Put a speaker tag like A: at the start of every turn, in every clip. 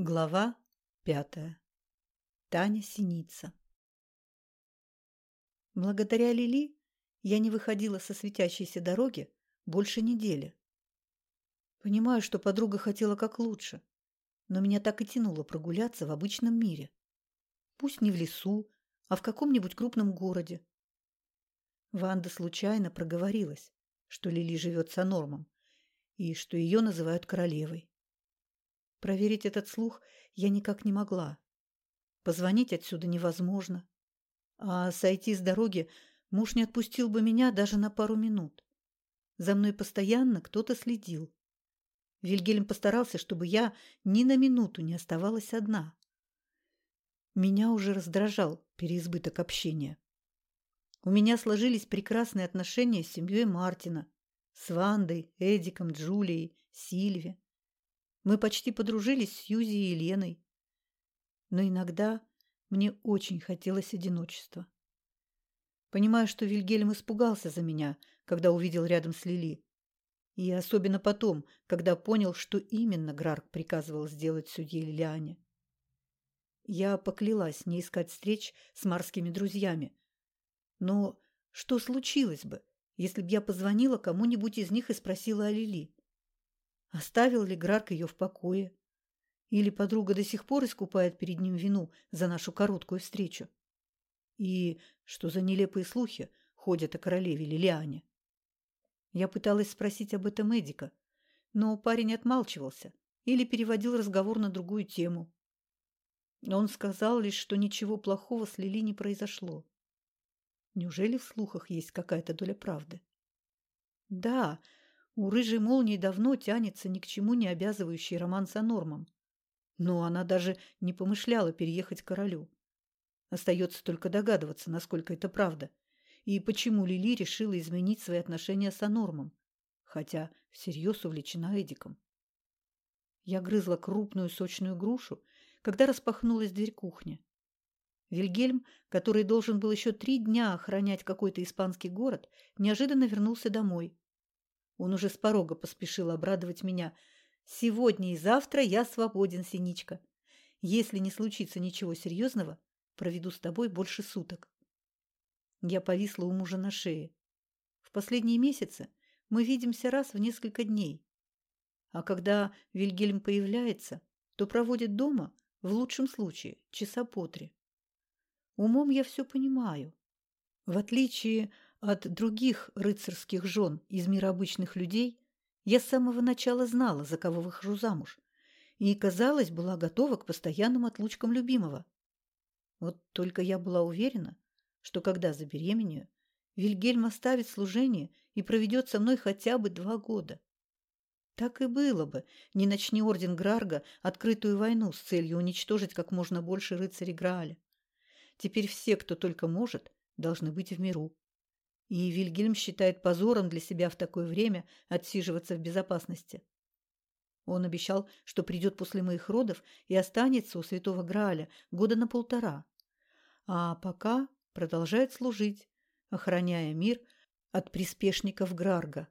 A: Глава пятая. Таня Синица. Благодаря Лили я не выходила со светящейся дороги больше недели. Понимаю, что подруга хотела как лучше, но меня так и тянуло прогуляться в обычном мире. Пусть не в лесу, а в каком-нибудь крупном городе. Ванда случайно проговорилась, что Лили живет с Анормом и что ее называют королевой. Проверить этот слух я никак не могла. Позвонить отсюда невозможно. А сойти с дороги муж не отпустил бы меня даже на пару минут. За мной постоянно кто-то следил. Вильгельм постарался, чтобы я ни на минуту не оставалась одна. Меня уже раздражал переизбыток общения. У меня сложились прекрасные отношения с семьей Мартина, с Вандой, Эдиком, Джулией, Сильви. Мы почти подружились с Юзи и Еленой. Но иногда мне очень хотелось одиночества. Понимаю, что Вильгельм испугался за меня, когда увидел рядом с Лили. И особенно потом, когда понял, что именно Грарк приказывал сделать судье Лилиане. Я поклялась не искать встреч с марскими друзьями. Но что случилось бы, если б я позвонила кому-нибудь из них и спросила о Лили? Оставил ли Грарк ее в покое? Или подруга до сих пор искупает перед ним вину за нашу короткую встречу? И что за нелепые слухи ходят о королеве Лилиане? Я пыталась спросить об этом Эдика, но парень отмалчивался или переводил разговор на другую тему. Он сказал лишь, что ничего плохого с Лили не произошло. Неужели в слухах есть какая-то доля правды? Да, у рыжей молнии давно тянется ни к чему не обязывающий роман с Анормом. Но она даже не помышляла переехать к королю. Остается только догадываться, насколько это правда, и почему Лили решила изменить свои отношения с Анормом, хотя всерьез увлечена Эдиком. Я грызла крупную сочную грушу, когда распахнулась дверь кухни. Вильгельм, который должен был еще три дня охранять какой-то испанский город, неожиданно вернулся домой. Он уже с порога поспешил обрадовать меня. «Сегодня и завтра я свободен, Синичка. Если не случится ничего серьезного, проведу с тобой больше суток». Я повисла у мужа на шее. В последние месяцы мы видимся раз в несколько дней. А когда Вильгельм появляется, то проводит дома, в лучшем случае, часа по три. Умом я все понимаю. В отличие от других рыцарских жен из мира обычных людей я с самого начала знала, за кого выхожу замуж, и, казалось, была готова к постоянным отлучкам любимого. Вот только я была уверена, что когда забеременею, Вильгельм оставит служение и проведет со мной хотя бы два года. Так и было бы, не начни орден Грарга открытую войну с целью уничтожить как можно больше рыцарей Грааля. Теперь все, кто только может, должны быть в миру. И Вильгельм считает позором для себя в такое время отсиживаться в безопасности. Он обещал, что придет после моих родов и останется у святого Грааля года на полтора. А пока продолжает служить, охраняя мир от приспешников Грарга.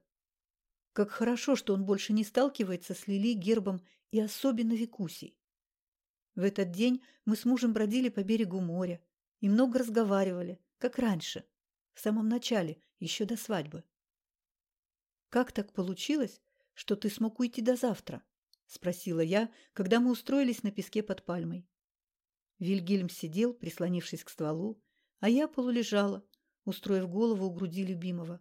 A: Как хорошо, что он больше не сталкивается с Лили, Гербом и особенно Викусей. В этот день мы с мужем бродили по берегу моря и много разговаривали, как раньше – в самом начале, еще до свадьбы. «Как так получилось, что ты смог уйти до завтра?» – спросила я, когда мы устроились на песке под пальмой. Вильгельм сидел, прислонившись к стволу, а я полулежала, устроив голову у груди любимого.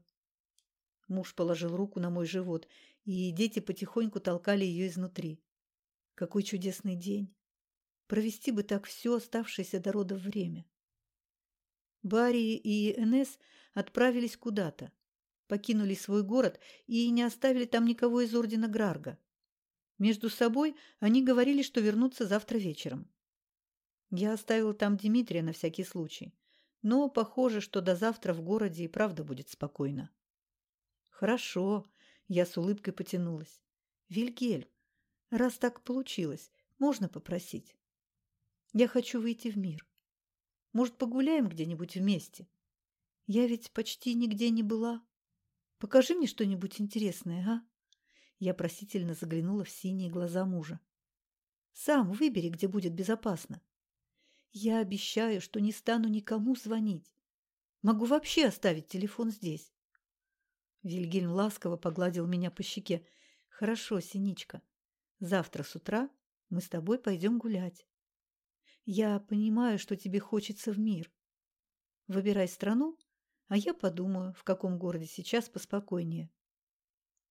A: Муж положил руку на мой живот, и дети потихоньку толкали ее изнутри. Какой чудесный день! Провести бы так все оставшееся до родов время. Барри и Энес отправились куда-то, покинули свой город и не оставили там никого из ордена Грарга. Между собой они говорили, что вернутся завтра вечером. Я оставила там Дмитрия на всякий случай, но похоже, что до завтра в городе и правда будет спокойно. Хорошо, я с улыбкой потянулась. Вильгельм, раз так получилось, можно попросить? Я хочу выйти в мир. Может, погуляем где-нибудь вместе? Я ведь почти нигде не была. Покажи мне что-нибудь интересное, а?» Я просительно заглянула в синие глаза мужа. Сам выбери, где будет безопасно. Я обещаю, что не стану никому звонить. Могу вообще оставить телефон здесь. Вильгельм ласково погладил меня по щеке. Хорошо, Синичка. Завтра с утра мы с тобой пойдем гулять. Я понимаю, что тебе хочется в мир. Выбирай страну, а я подумаю, в каком городе сейчас поспокойнее.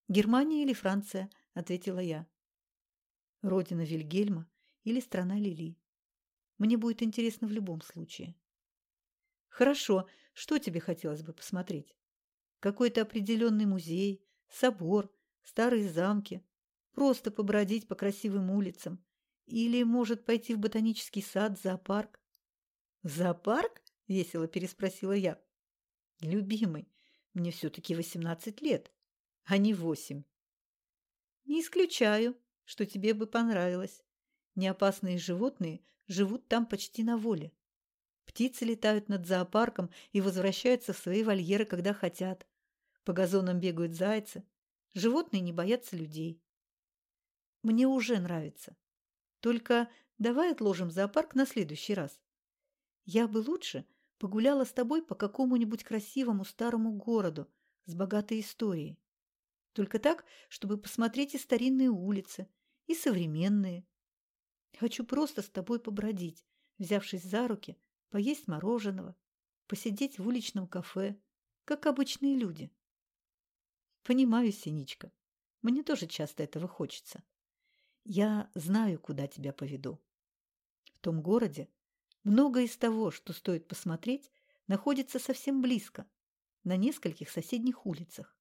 A: Германия или Франция, ответила я. Родина Вильгельма или страна Лили. Мне будет интересно в любом случае. Хорошо, что тебе хотелось бы посмотреть? Какой-то определенный музей, собор, старые замки, просто побродить по красивым улицам или, может, пойти в ботанический сад, зоопарк? Зоопарк? Весело переспросила я. Любимый, мне все-таки восемнадцать лет, а не восемь. Не исключаю, что тебе бы понравилось. Неопасные животные живут там почти на воле. Птицы летают над зоопарком и возвращаются в свои вольеры, когда хотят. По газонам бегают зайцы. Животные не боятся людей. Мне уже нравится. Только давай отложим зоопарк на следующий раз. Я бы лучше погуляла с тобой по какому-нибудь красивому старому городу с богатой историей. Только так, чтобы посмотреть и старинные улицы, и современные, Хочу просто с тобой побродить, взявшись за руки, поесть мороженого, посидеть в уличном кафе, как обычные люди. Понимаю, Синичка, мне тоже часто этого хочется. Я знаю, куда тебя поведу. В том городе многое из того, что стоит посмотреть, находится совсем близко, на нескольких соседних улицах.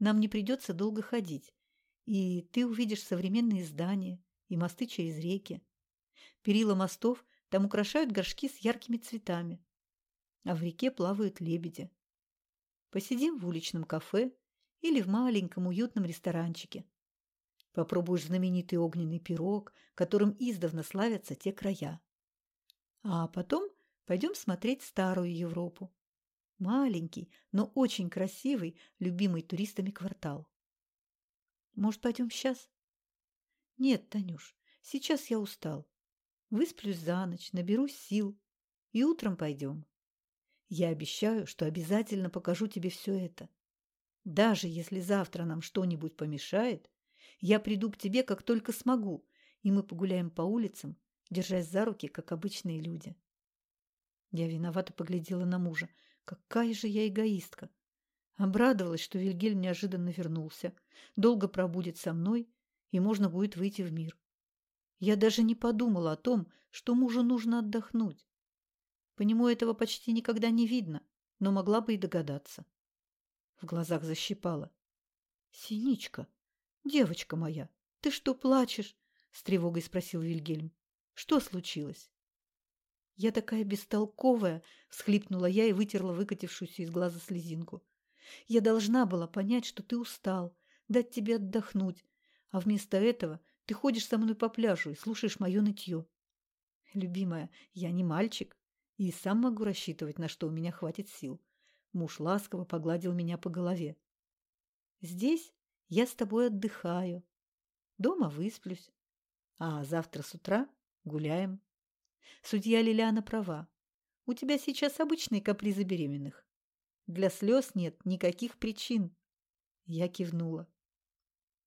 A: Нам не придется долго ходить, и ты увидишь современные здания, и мосты через реки. Перила мостов там украшают горшки с яркими цветами, а в реке плавают лебеди. Посидим в уличном кафе или в маленьком уютном ресторанчике. Попробуешь знаменитый огненный пирог, которым издавна славятся те края. А потом пойдем смотреть старую Европу. Маленький, но очень красивый, любимый туристами квартал. Может, пойдем сейчас? Нет, Танюш, сейчас я устал. Высплюсь за ночь, наберусь сил, и утром пойдем. Я обещаю, что обязательно покажу тебе все это. Даже если завтра нам что-нибудь помешает, я приду к тебе, как только смогу, и мы погуляем по улицам, держась за руки, как обычные люди. Я виновато поглядела на мужа. Какая же я эгоистка! Обрадовалась, что Вильгельм неожиданно вернулся, долго пробудет со мной и можно будет выйти в мир. Я даже не подумала о том, что мужу нужно отдохнуть. По нему этого почти никогда не видно, но могла бы и догадаться. В глазах защипала. «Синичка, девочка моя, ты что, плачешь?» — с тревогой спросил Вильгельм. «Что случилось?» «Я такая бестолковая!» — всхлипнула я и вытерла выкатившуюся из глаза слезинку. «Я должна была понять, что ты устал, дать тебе отдохнуть, а вместо этого ты ходишь со мной по пляжу и слушаешь мое нытье. Любимая, я не мальчик и сам могу рассчитывать, на что у меня хватит сил. Муж ласково погладил меня по голове. Здесь я с тобой отдыхаю. Дома высплюсь. А завтра с утра гуляем. Судья Лилиана права. У тебя сейчас обычные капризы беременных. Для слез нет никаких причин. Я кивнула.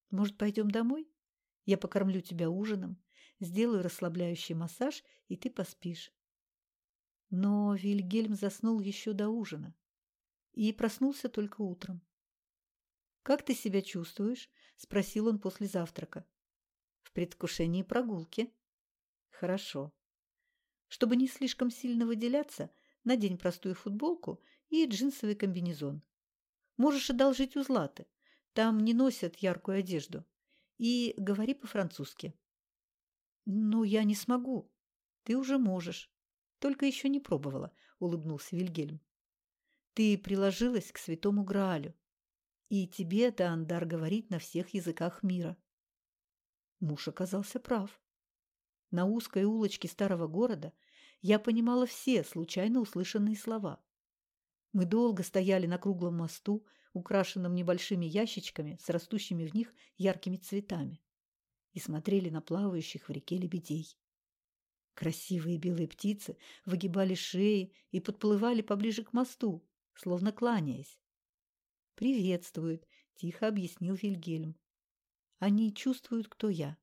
A: Может, пойдем домой? Я покормлю тебя ужином, сделаю расслабляющий массаж, и ты поспишь. Но Вильгельм заснул еще до ужина и проснулся только утром. «Как ты себя чувствуешь?» – спросил он после завтрака. «В предвкушении прогулки». «Хорошо. Чтобы не слишком сильно выделяться, надень простую футболку и джинсовый комбинезон. Можешь одолжить у Златы. Там не носят яркую одежду. И говори по-французски. Ну, я не смогу. Ты уже можешь. Только еще не пробовала, улыбнулся Вильгельм. Ты приложилась к святому Граалю. И тебе, Таандар, говорить на всех языках мира. Муж оказался прав. На узкой улочке старого города я понимала все случайно услышанные слова. Мы долго стояли на круглом мосту, украшенном небольшими ящичками с растущими в них яркими цветами. и смотрели на плавающих в реке лебедей. Красивые белые птицы выгибали шеи и подплывали поближе к мосту, словно кланяясь. «Приветствуют», — тихо объяснил Вильгельм. «Они чувствуют, кто я.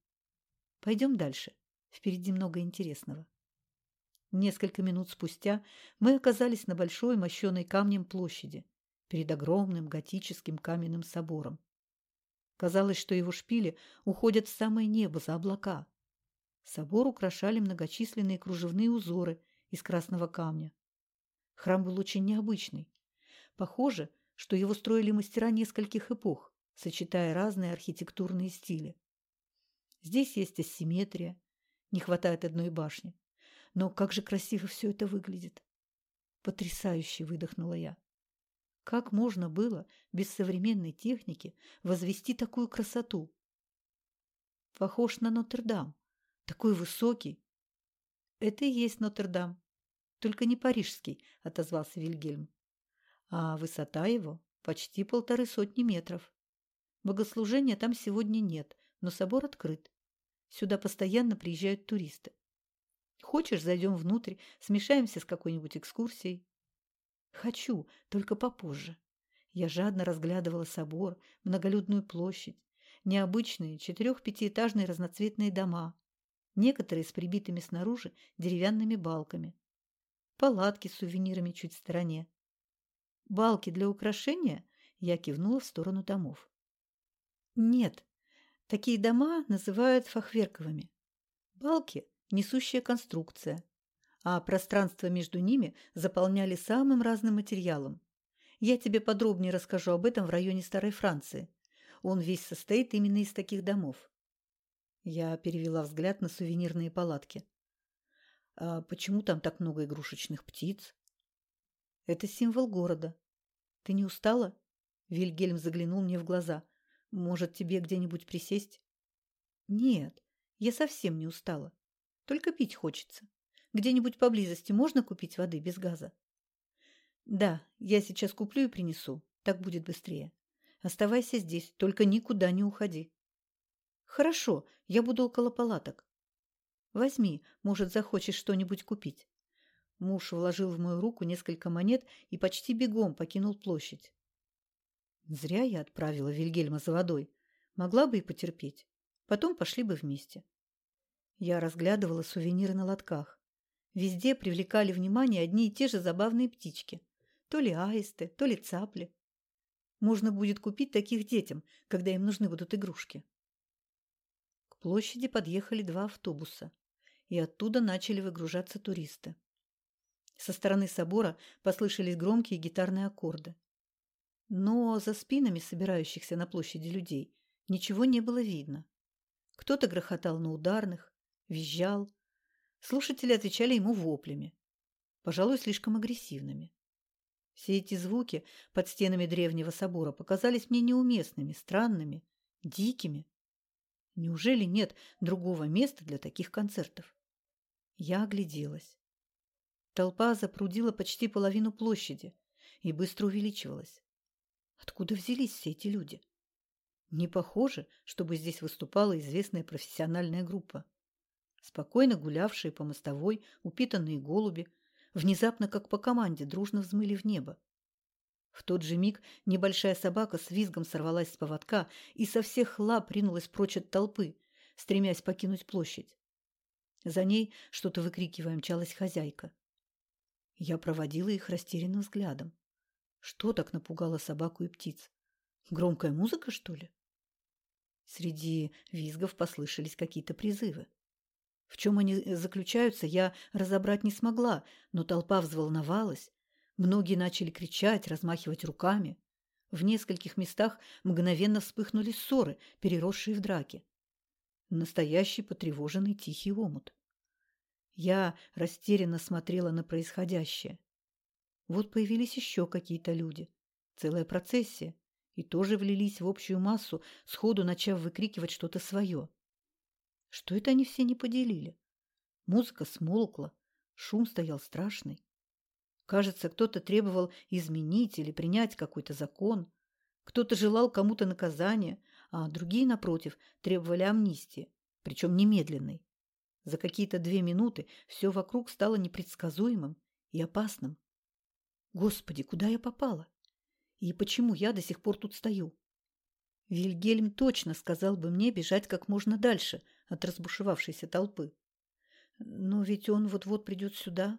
A: Пойдем дальше. Впереди много интересного». Несколько минут спустя мы оказались на большой, мощенной камнем площади, перед огромным готическим каменным собором. Казалось, что его шпили уходят в самое небо за облака. Собор украшали многочисленные кружевные узоры из красного камня. Храм был очень необычный. Похоже, что его строили мастера нескольких эпох, сочетая разные архитектурные стили. Здесь есть асимметрия, не хватает одной башни. Но как же красиво все это выглядит! Потрясающе выдохнула я. Как можно было без современной техники возвести такую красоту? Похож на Нотр-Дам. Такой высокий. Это и есть Нотр-Дам. Только не парижский, отозвался Вильгельм. А высота его почти полторы сотни метров. Богослужения там сегодня нет, но собор открыт. Сюда постоянно приезжают туристы. Хочешь, зайдем внутрь, смешаемся с какой-нибудь экскурсией? Хочу, только попозже. Я жадно разглядывала собор, многолюдную площадь, необычные четырех-пятиэтажные разноцветные дома, некоторые с прибитыми снаружи деревянными балками, палатки с сувенирами чуть в стороне. Балки для украшения я кивнула в сторону домов. Нет, такие дома называют фахверковыми. Балки – несущая конструкция, а пространство между ними заполняли самым разным материалом. Я тебе подробнее расскажу об этом в районе Старой Франции. Он весь состоит именно из таких домов. Я перевела взгляд на сувенирные палатки. А почему там так много игрушечных птиц? Это символ города. Ты не устала? Вильгельм заглянул мне в глаза. Может, тебе где-нибудь присесть? Нет, я совсем не устала. Только пить хочется. Где-нибудь поблизости можно купить воды без газа? Да, я сейчас куплю и принесу. Так будет быстрее. Оставайся здесь, только никуда не уходи. Хорошо, я буду около палаток. Возьми, может, захочешь что-нибудь купить. Муж вложил в мою руку несколько монет и почти бегом покинул площадь. Зря я отправила Вильгельма за водой. Могла бы и потерпеть. Потом пошли бы вместе. Я разглядывала сувениры на лотках. Везде привлекали внимание одни и те же забавные птички. То ли аисты, то ли цапли. Можно будет купить таких детям, когда им нужны будут игрушки. К площади подъехали два автобуса, и оттуда начали выгружаться туристы. Со стороны собора послышались громкие гитарные аккорды. Но за спинами собирающихся на площади людей ничего не было видно. Кто-то грохотал на ударных, визжал, Слушатели отвечали ему воплями, пожалуй, слишком агрессивными. Все эти звуки под стенами древнего собора показались мне неуместными, странными, дикими. Неужели нет другого места для таких концертов? Я огляделась. Толпа запрудила почти половину площади и быстро увеличивалась. Откуда взялись все эти люди? Не похоже, чтобы здесь выступала известная профессиональная группа. Спокойно гулявшие по мостовой упитанные голуби внезапно, как по команде, дружно взмыли в небо. В тот же миг небольшая собака с визгом сорвалась с поводка и со всех лап ринулась прочь от толпы, стремясь покинуть площадь. За ней, что-то выкрикивая, мчалась хозяйка. Я проводила их растерянным взглядом. Что так напугало собаку и птиц? Громкая музыка, что ли? Среди визгов послышались какие-то призывы. В чем они э, заключаются, я разобрать не смогла, но толпа взволновалась. Многие начали кричать, размахивать руками. В нескольких местах мгновенно вспыхнули ссоры, переросшие в драки. Настоящий потревоженный тихий омут. Я растерянно смотрела на происходящее. Вот появились еще какие-то люди. Целая процессия. И тоже влились в общую массу, сходу начав выкрикивать что-то свое. Что это они все не поделили? Музыка смолкла, шум стоял страшный. Кажется, кто-то требовал изменить или принять какой-то закон, кто-то желал кому-то наказания, а другие, напротив, требовали амнистии, причем немедленной. За какие-то две минуты все вокруг стало непредсказуемым и опасным. Господи, куда я попала? И почему я до сих пор тут стою? Вильгельм точно сказал бы мне бежать как можно дальше от разбушевавшейся толпы. Но ведь он вот-вот придет сюда.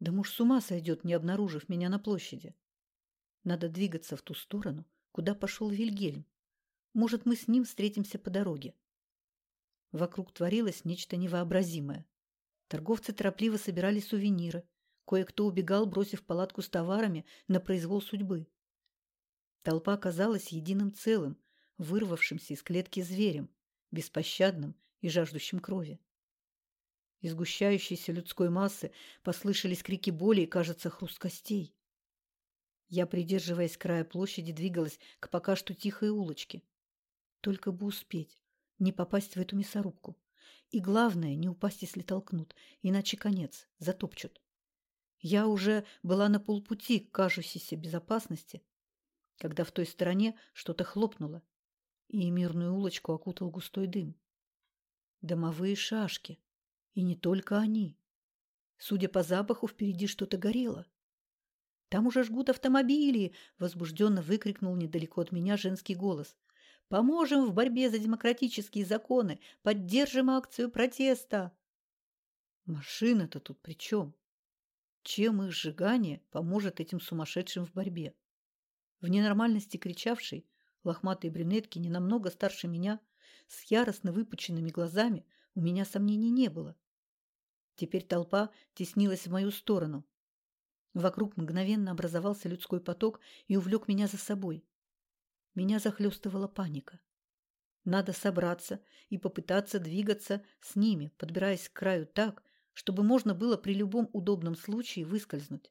A: Да муж с ума сойдет, не обнаружив меня на площади. Надо двигаться в ту сторону, куда пошел Вильгельм. Может, мы с ним встретимся по дороге. Вокруг творилось нечто невообразимое. Торговцы торопливо собирали сувениры. Кое-кто убегал, бросив палатку с товарами на произвол судьбы. Толпа казалась единым целым, вырвавшимся из клетки зверем, беспощадным и жаждущим крови. Из сгущающейся людской массы послышались крики боли и, кажется, хруст костей. Я, придерживаясь края площади, двигалась к пока что тихой улочке. Только бы успеть, не попасть в эту мясорубку. И главное, не упасть, если толкнут, иначе конец, затопчут. Я уже была на полпути к кажущейся безопасности, когда в той стороне что-то хлопнуло, и мирную улочку окутал густой дым. Домовые шашки. И не только они. Судя по запаху, впереди что-то горело. «Там уже жгут автомобили!» – возбужденно выкрикнул недалеко от меня женский голос. «Поможем в борьбе за демократические законы! Поддержим акцию протеста!» «Машина-то тут при чем? Чем их сжигание поможет этим сумасшедшим в борьбе?» В ненормальности кричавшей, лохматой брюнетки, не намного старше меня, с яростно выпученными глазами, у меня сомнений не было. Теперь толпа теснилась в мою сторону. Вокруг мгновенно образовался людской поток и увлек меня за собой. Меня захлестывала паника. Надо собраться и попытаться двигаться с ними, подбираясь к краю так, чтобы можно было при любом удобном случае выскользнуть.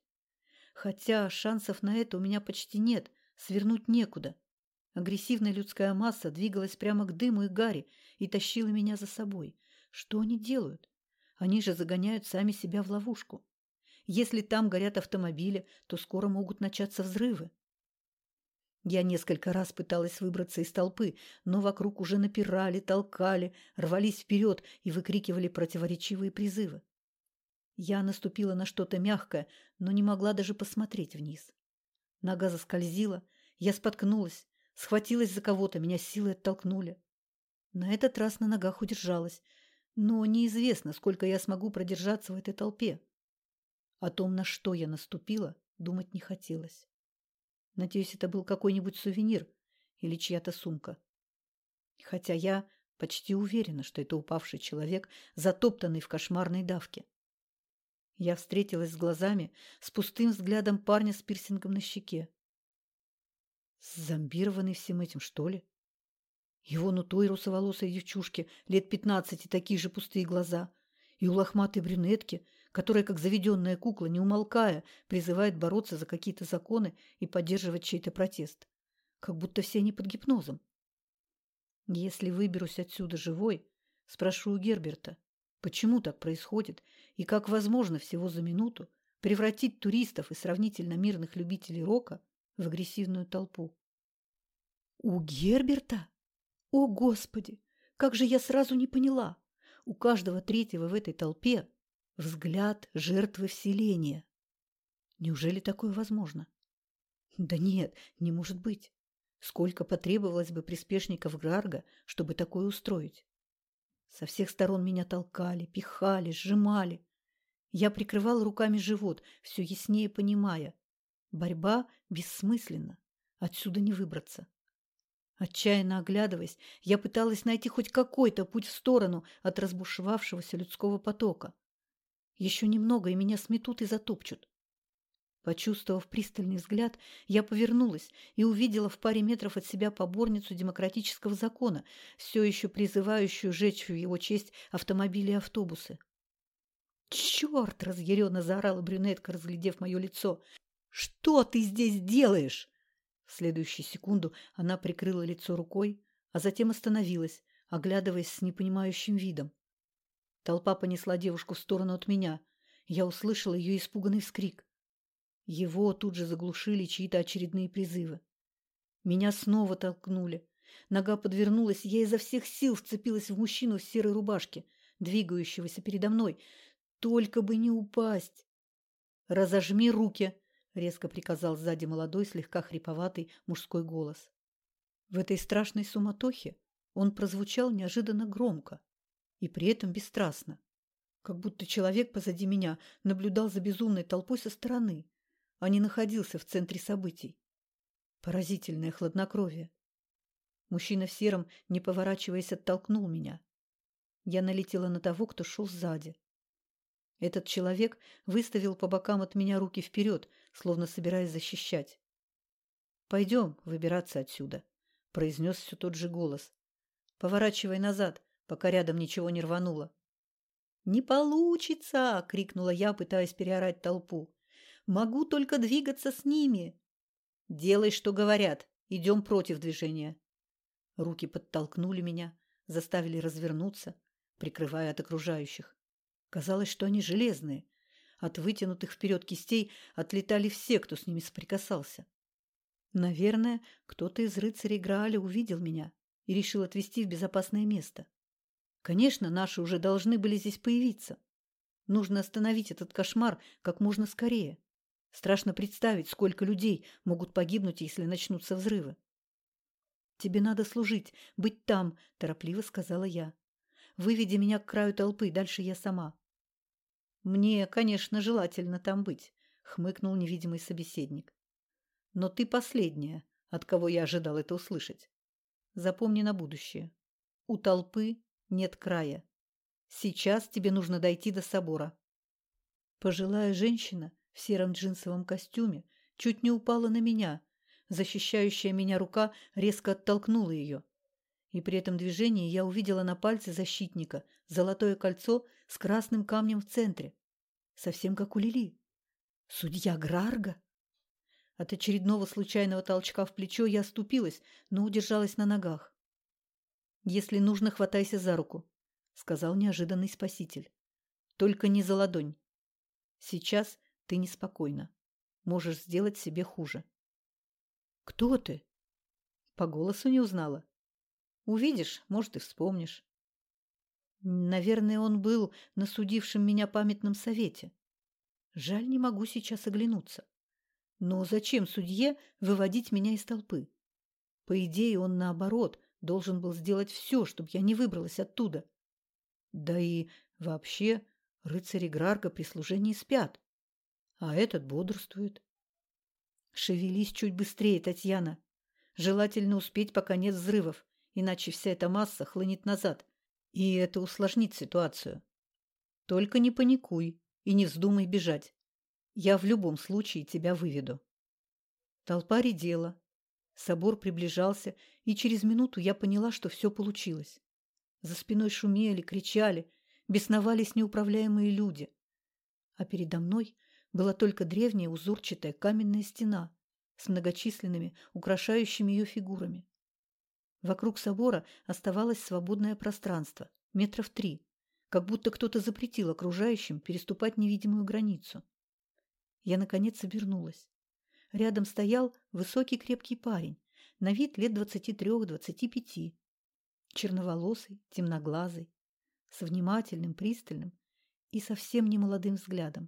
A: Хотя шансов на это у меня почти нет, свернуть некуда. Агрессивная людская масса двигалась прямо к дыму и гаре и тащила меня за собой. Что они делают? Они же загоняют сами себя в ловушку. Если там горят автомобили, то скоро могут начаться взрывы. Я несколько раз пыталась выбраться из толпы, но вокруг уже напирали, толкали, рвались вперед и выкрикивали противоречивые призывы. Я наступила на что-то мягкое, но не могла даже посмотреть вниз. Нога заскользила, я споткнулась, схватилась за кого-то, меня силой оттолкнули. На этот раз на ногах удержалась, но неизвестно, сколько я смогу продержаться в этой толпе. О том, на что я наступила, думать не хотелось. Надеюсь, это был какой-нибудь сувенир или чья-то сумка. Хотя я почти уверена, что это упавший человек, затоптанный в кошмарной давке. Я встретилась с глазами с пустым взглядом парня с пирсингом на щеке. Зомбированный всем этим, что ли? Его ну той русоволосой девчушки, лет пятнадцати, такие же пустые глаза. И у лохматой брюнетки, которая, как заведенная кукла, не умолкая, призывает бороться за какие-то законы и поддерживать чей-то протест. Как будто все они под гипнозом. Если выберусь отсюда живой, спрошу у Герберта, почему так происходит и как возможно всего за минуту превратить туристов и сравнительно мирных любителей рока в агрессивную толпу. У Герберта? О, Господи! Как же я сразу не поняла! У каждого третьего в этой толпе взгляд жертвы вселения. Неужели такое возможно? Да нет, не может быть. Сколько потребовалось бы приспешников Грарга, чтобы такое устроить? Со всех сторон меня толкали, пихали, сжимали. Я прикрывал руками живот, все яснее понимая. Борьба бессмысленна. Отсюда не выбраться. Отчаянно оглядываясь, я пыталась найти хоть какой-то путь в сторону от разбушевавшегося людского потока. Еще немного, и меня сметут и затопчут. Почувствовав пристальный взгляд, я повернулась и увидела в паре метров от себя поборницу демократического закона, все еще призывающую жечь в его честь автомобили и автобусы. «Черт!» – разъяренно заорала брюнетка, разглядев мое лицо. «Что ты здесь делаешь?» В следующую секунду она прикрыла лицо рукой, а затем остановилась, оглядываясь с непонимающим видом. Толпа понесла девушку в сторону от меня. Я услышала ее испуганный вскрик. Его тут же заглушили чьи-то очередные призывы. Меня снова толкнули. Нога подвернулась, я изо всех сил вцепилась в мужчину в серой рубашке, двигающегося передо мной. Только бы не упасть. «Разожми руки!» — резко приказал сзади молодой, слегка хриповатый мужской голос. В этой страшной суматохе он прозвучал неожиданно громко и при этом бесстрастно, как будто человек позади меня наблюдал за безумной толпой со стороны, а не находился в центре событий. Поразительное хладнокровие. Мужчина в сером, не поворачиваясь, оттолкнул меня. Я налетела на того, кто шел сзади. Этот человек выставил по бокам от меня руки вперед, словно собираясь защищать. «Пойдем выбираться отсюда», — произнес все тот же голос. «Поворачивай назад, пока рядом ничего не рвануло». «Не получится!» — крикнула я, пытаясь переорать толпу. «Могу только двигаться с ними!» «Делай, что говорят. Идем против движения». Руки подтолкнули меня, заставили развернуться, прикрывая от окружающих. Казалось, что они железные. От вытянутых вперед кистей отлетали все, кто с ними соприкасался. Наверное, кто-то из рыцарей Грааля увидел меня и решил отвезти в безопасное место. Конечно, наши уже должны были здесь появиться. Нужно остановить этот кошмар как можно скорее. Страшно представить, сколько людей могут погибнуть, если начнутся взрывы. «Тебе надо служить, быть там», – торопливо сказала я. «Выведи меня к краю толпы, дальше я сама». «Мне, конечно, желательно там быть», – хмыкнул невидимый собеседник. «Но ты последняя, от кого я ожидал это услышать. Запомни на будущее. У толпы нет края. Сейчас тебе нужно дойти до собора». Пожилая женщина в сером джинсовом костюме чуть не упала на меня – Защищающая меня рука резко оттолкнула ее. И при этом движении я увидела на пальце защитника золотое кольцо с красным камнем в центре. Совсем как у Лили. Судья Грарга? От очередного случайного толчка в плечо я оступилась, но удержалась на ногах. «Если нужно, хватайся за руку», — сказал неожиданный спаситель. «Только не за ладонь. Сейчас ты неспокойна. Можешь сделать себе хуже». «Кто ты?» По голосу не узнала. «Увидишь, может, и вспомнишь». Наверное, он был на судившем меня памятном совете. Жаль, не могу сейчас оглянуться. Но зачем судье выводить меня из толпы? По идее, он, наоборот, должен был сделать все, чтобы я не выбралась оттуда. Да и вообще рыцари Грарга при служении спят, а этот бодрствует. Шевелись чуть быстрее, Татьяна. Желательно успеть, пока нет взрывов, иначе вся эта масса хлынет назад, и это усложнит ситуацию. Только не паникуй и не вздумай бежать. Я в любом случае тебя выведу. Толпа редела. Собор приближался, и через минуту я поняла, что все получилось. За спиной шумели, кричали, бесновались неуправляемые люди. А передо мной была только древняя узорчатая каменная стена с многочисленными украшающими ее фигурами. Вокруг собора оставалось свободное пространство, метров три, как будто кто-то запретил окружающим переступать невидимую границу. Я, наконец, обернулась. Рядом стоял высокий крепкий парень, на вид лет двадцати трех-двадцати пяти, черноволосый, темноглазый, с внимательным, пристальным и совсем немолодым взглядом.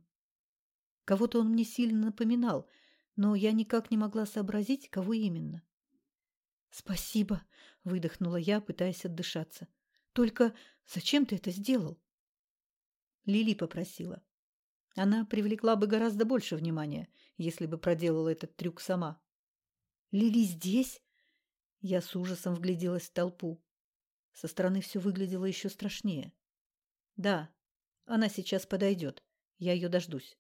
A: Кого-то он мне сильно напоминал, но я никак не могла сообразить, кого именно. «Спасибо», — выдохнула я, пытаясь отдышаться. «Только зачем ты это сделал?» Лили попросила. Она привлекла бы гораздо больше внимания, если бы проделала этот трюк сама. «Лили здесь?» Я с ужасом вгляделась в толпу. Со стороны все выглядело еще страшнее. «Да, она сейчас подойдет. Я ее дождусь».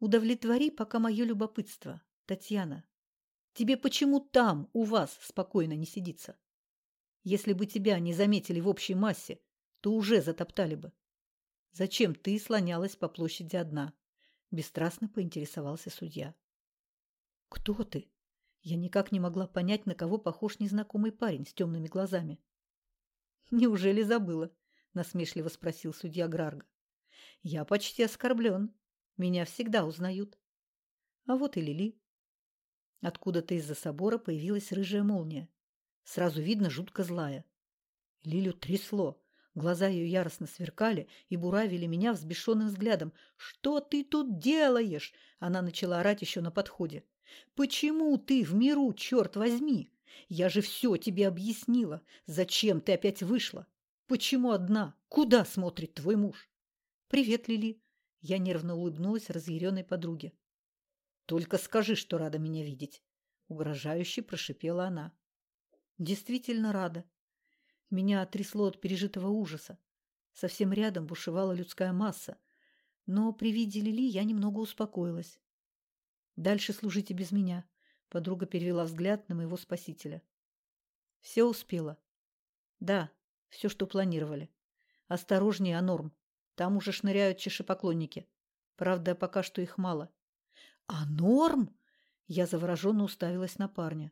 A: Удовлетвори пока мое любопытство, Татьяна. Тебе почему там, у вас, спокойно не сидится? Если бы тебя не заметили в общей массе, то уже затоптали бы. Зачем ты слонялась по площади одна? Бесстрастно поинтересовался судья. Кто ты? Я никак не могла понять, на кого похож незнакомый парень с темными глазами. Неужели забыла? Насмешливо спросил судья Грарга. Я почти оскорблен. Меня всегда узнают. А вот и Лили. Откуда-то из-за собора появилась рыжая молния. Сразу видно, жутко злая. Лилю трясло. Глаза ее яростно сверкали и буравили меня взбешенным взглядом. «Что ты тут делаешь?» Она начала орать еще на подходе. «Почему ты в миру, черт возьми? Я же все тебе объяснила. Зачем ты опять вышла? Почему одна? Куда смотрит твой муж?» «Привет, Лили». Я нервно улыбнулась разъяренной подруге. «Только скажи, что рада меня видеть», — угрожающе прошипела она. «Действительно рада. Меня трясло от пережитого ужаса. Совсем рядом бушевала людская масса. Но при виде Лили я немного успокоилась. «Дальше служите без меня», — подруга перевела взгляд на моего спасителя. «Все успела?» «Да, все, что планировали. Осторожнее, Анорм. Там уже шныряют чешепоклонники. Правда, пока что их мало». «А норм?» Я завороженно уставилась на парня.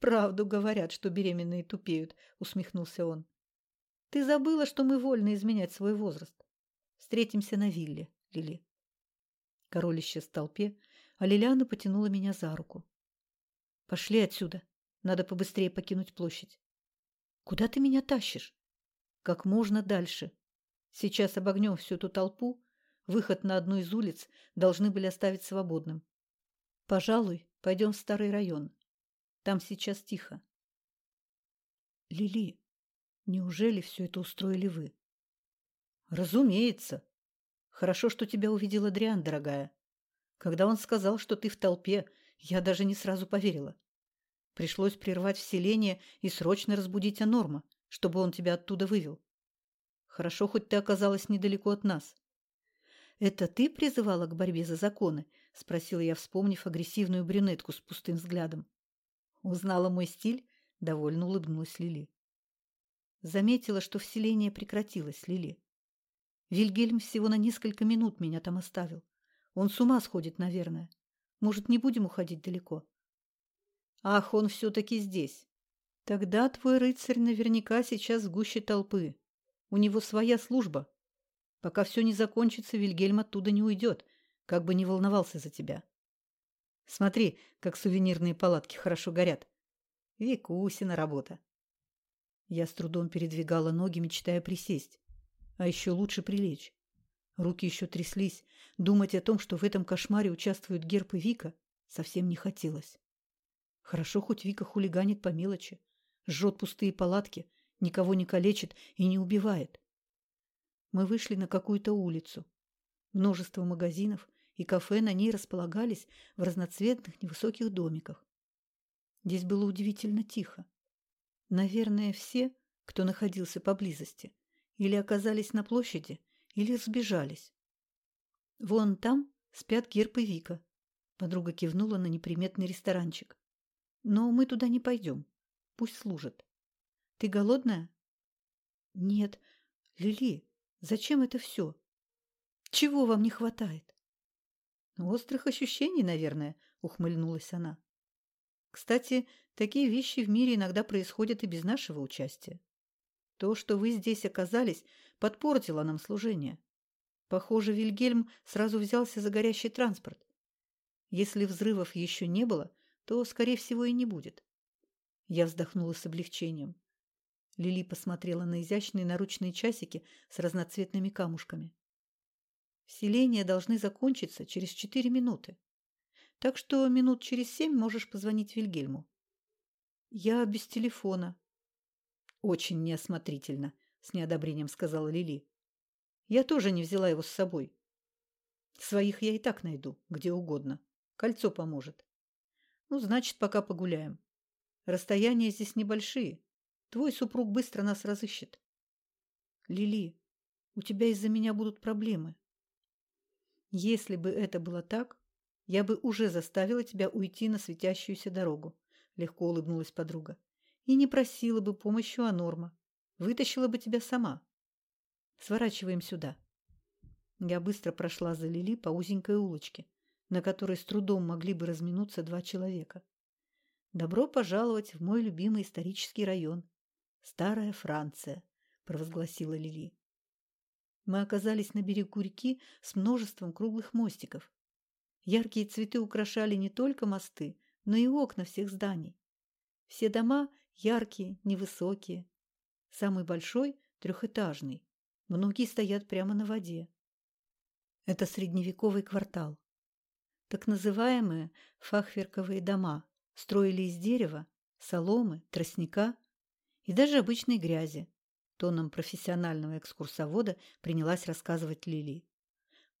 A: «Правду говорят, что беременные тупеют», — усмехнулся он. «Ты забыла, что мы вольны изменять свой возраст. Встретимся на вилле, Лили». Король исчез в толпе, а Лилиана потянула меня за руку. «Пошли отсюда. Надо побыстрее покинуть площадь». «Куда ты меня тащишь?» «Как можно дальше. Сейчас обогнем всю эту толпу. Выход на одну из улиц должны были оставить свободным. Пожалуй, пойдем в старый район. Там сейчас тихо. Лили, неужели все это устроили вы? Разумеется. Хорошо, что тебя увидел Адриан, дорогая. Когда он сказал, что ты в толпе, я даже не сразу поверила. Пришлось прервать вселение и срочно разбудить Анорма, чтобы он тебя оттуда вывел. Хорошо, хоть ты оказалась недалеко от нас. «Это ты призывала к борьбе за законы?» – спросила я, вспомнив агрессивную брюнетку с пустым взглядом. Узнала мой стиль? Довольно улыбнулась Лили. Заметила, что вселение прекратилось, Лили. Вильгельм всего на несколько минут меня там оставил. Он с ума сходит, наверное. Может, не будем уходить далеко? Ах, он все-таки здесь. Тогда твой рыцарь наверняка сейчас в гуще толпы. У него своя служба. Пока все не закончится, Вильгельм оттуда не уйдет, как бы не волновался за тебя. Смотри, как сувенирные палатки хорошо горят. Викусина работа. Я с трудом передвигала ноги, мечтая присесть. А еще лучше прилечь. Руки еще тряслись. Думать о том, что в этом кошмаре участвуют Герб и Вика, совсем не хотелось. Хорошо, хоть Вика хулиганит по мелочи. Жжет пустые палатки, никого не калечит и не убивает. Мы вышли на какую-то улицу. Множество магазинов, и кафе на ней располагались в разноцветных невысоких домиках. Здесь было удивительно тихо. Наверное, все, кто находился поблизости, или оказались на площади, или сбежались. Вон там спят Герб и Вика. Подруга кивнула на неприметный ресторанчик. Но мы туда не пойдем. Пусть служат. Ты голодная? Нет. Лили, зачем это все? Чего вам не хватает? «Острых ощущений, наверное», — ухмыльнулась она. «Кстати, такие вещи в мире иногда происходят и без нашего участия. То, что вы здесь оказались, подпортило нам служение. Похоже, Вильгельм сразу взялся за горящий транспорт. Если взрывов еще не было, то, скорее всего, и не будет». Я вздохнула с облегчением. Лили посмотрела на изящные наручные часики с разноцветными камушками. Селения должны закончиться через четыре минуты. Так что минут через семь можешь позвонить Вильгельму. Я без телефона. Очень неосмотрительно, с неодобрением сказала Лили. Я тоже не взяла его с собой. Своих я и так найду, где угодно. Кольцо поможет. Ну, значит, пока погуляем. Расстояния здесь небольшие. Твой супруг быстро нас разыщет. Лили, у тебя из-за меня будут проблемы. Если бы это было так, я бы уже заставила тебя уйти на светящуюся дорогу, легко улыбнулась подруга. И не просила бы помощи у Анорма. Вытащила бы тебя сама. Сворачиваем сюда. Я быстро прошла за Лили по узенькой улочке, на которой с трудом могли бы разминуться два человека. Добро пожаловать в мой любимый исторический район. Старая Франция, провозгласила Лили мы оказались на берегу реки с множеством круглых мостиков. Яркие цветы украшали не только мосты, но и окна всех зданий. Все дома яркие, невысокие. Самый большой – трехэтажный. Многие стоят прямо на воде. Это средневековый квартал. Так называемые фахверковые дома строили из дерева, соломы, тростника и даже обычной грязи. Тоном профессионального экскурсовода принялась рассказывать Лили.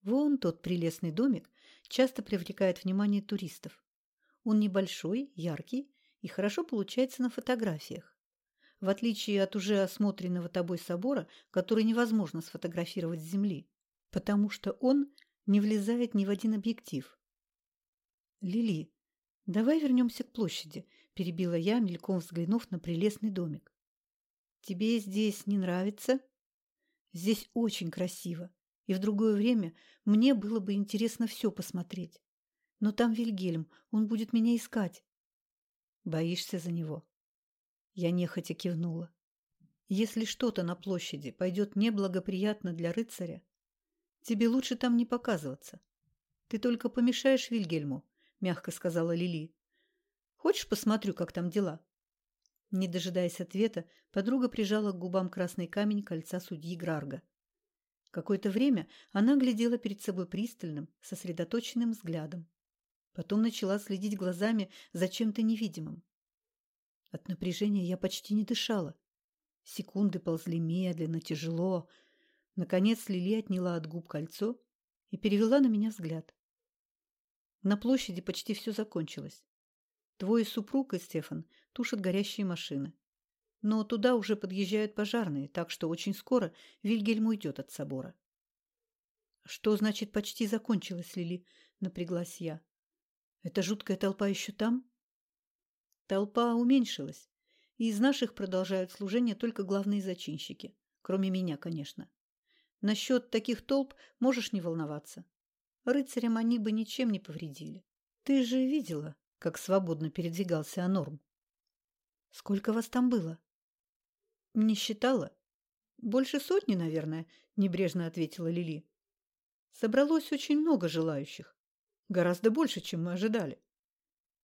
A: Вон тот прелестный домик часто привлекает внимание туристов. Он небольшой, яркий и хорошо получается на фотографиях. В отличие от уже осмотренного тобой собора, который невозможно сфотографировать с земли, потому что он не влезает ни в один объектив. «Лили, давай вернемся к площади», – перебила я, мельком взглянув на прелестный домик. «Тебе здесь не нравится?» «Здесь очень красиво, и в другое время мне было бы интересно все посмотреть. Но там Вильгельм, он будет меня искать». «Боишься за него?» Я нехотя кивнула. «Если что-то на площади пойдет неблагоприятно для рыцаря, тебе лучше там не показываться. Ты только помешаешь Вильгельму, – мягко сказала Лили. «Хочешь, посмотрю, как там дела?» Не дожидаясь ответа, подруга прижала к губам красный камень кольца судьи Грарга. Какое-то время она глядела перед собой пристальным, сосредоточенным взглядом. Потом начала следить глазами за чем-то невидимым. От напряжения я почти не дышала. Секунды ползли медленно, тяжело. Наконец Лили отняла от губ кольцо и перевела на меня взгляд. На площади почти все закончилось. Твой супруг и Стефан тушат горящие машины. Но туда уже подъезжают пожарные, так что очень скоро Вильгельм уйдет от собора. «Что значит почти закончилось, Лили?» – напряглась я. «Эта жуткая толпа еще там?» Толпа уменьшилась, и из наших продолжают служение только главные зачинщики, кроме меня, конечно. Насчет таких толп можешь не волноваться. Рыцарям они бы ничем не повредили. Ты же видела, как свободно передвигался Анорм. Сколько вас там было? Не считала. Больше сотни, наверное, небрежно ответила Лили. Собралось очень много желающих. Гораздо больше, чем мы ожидали.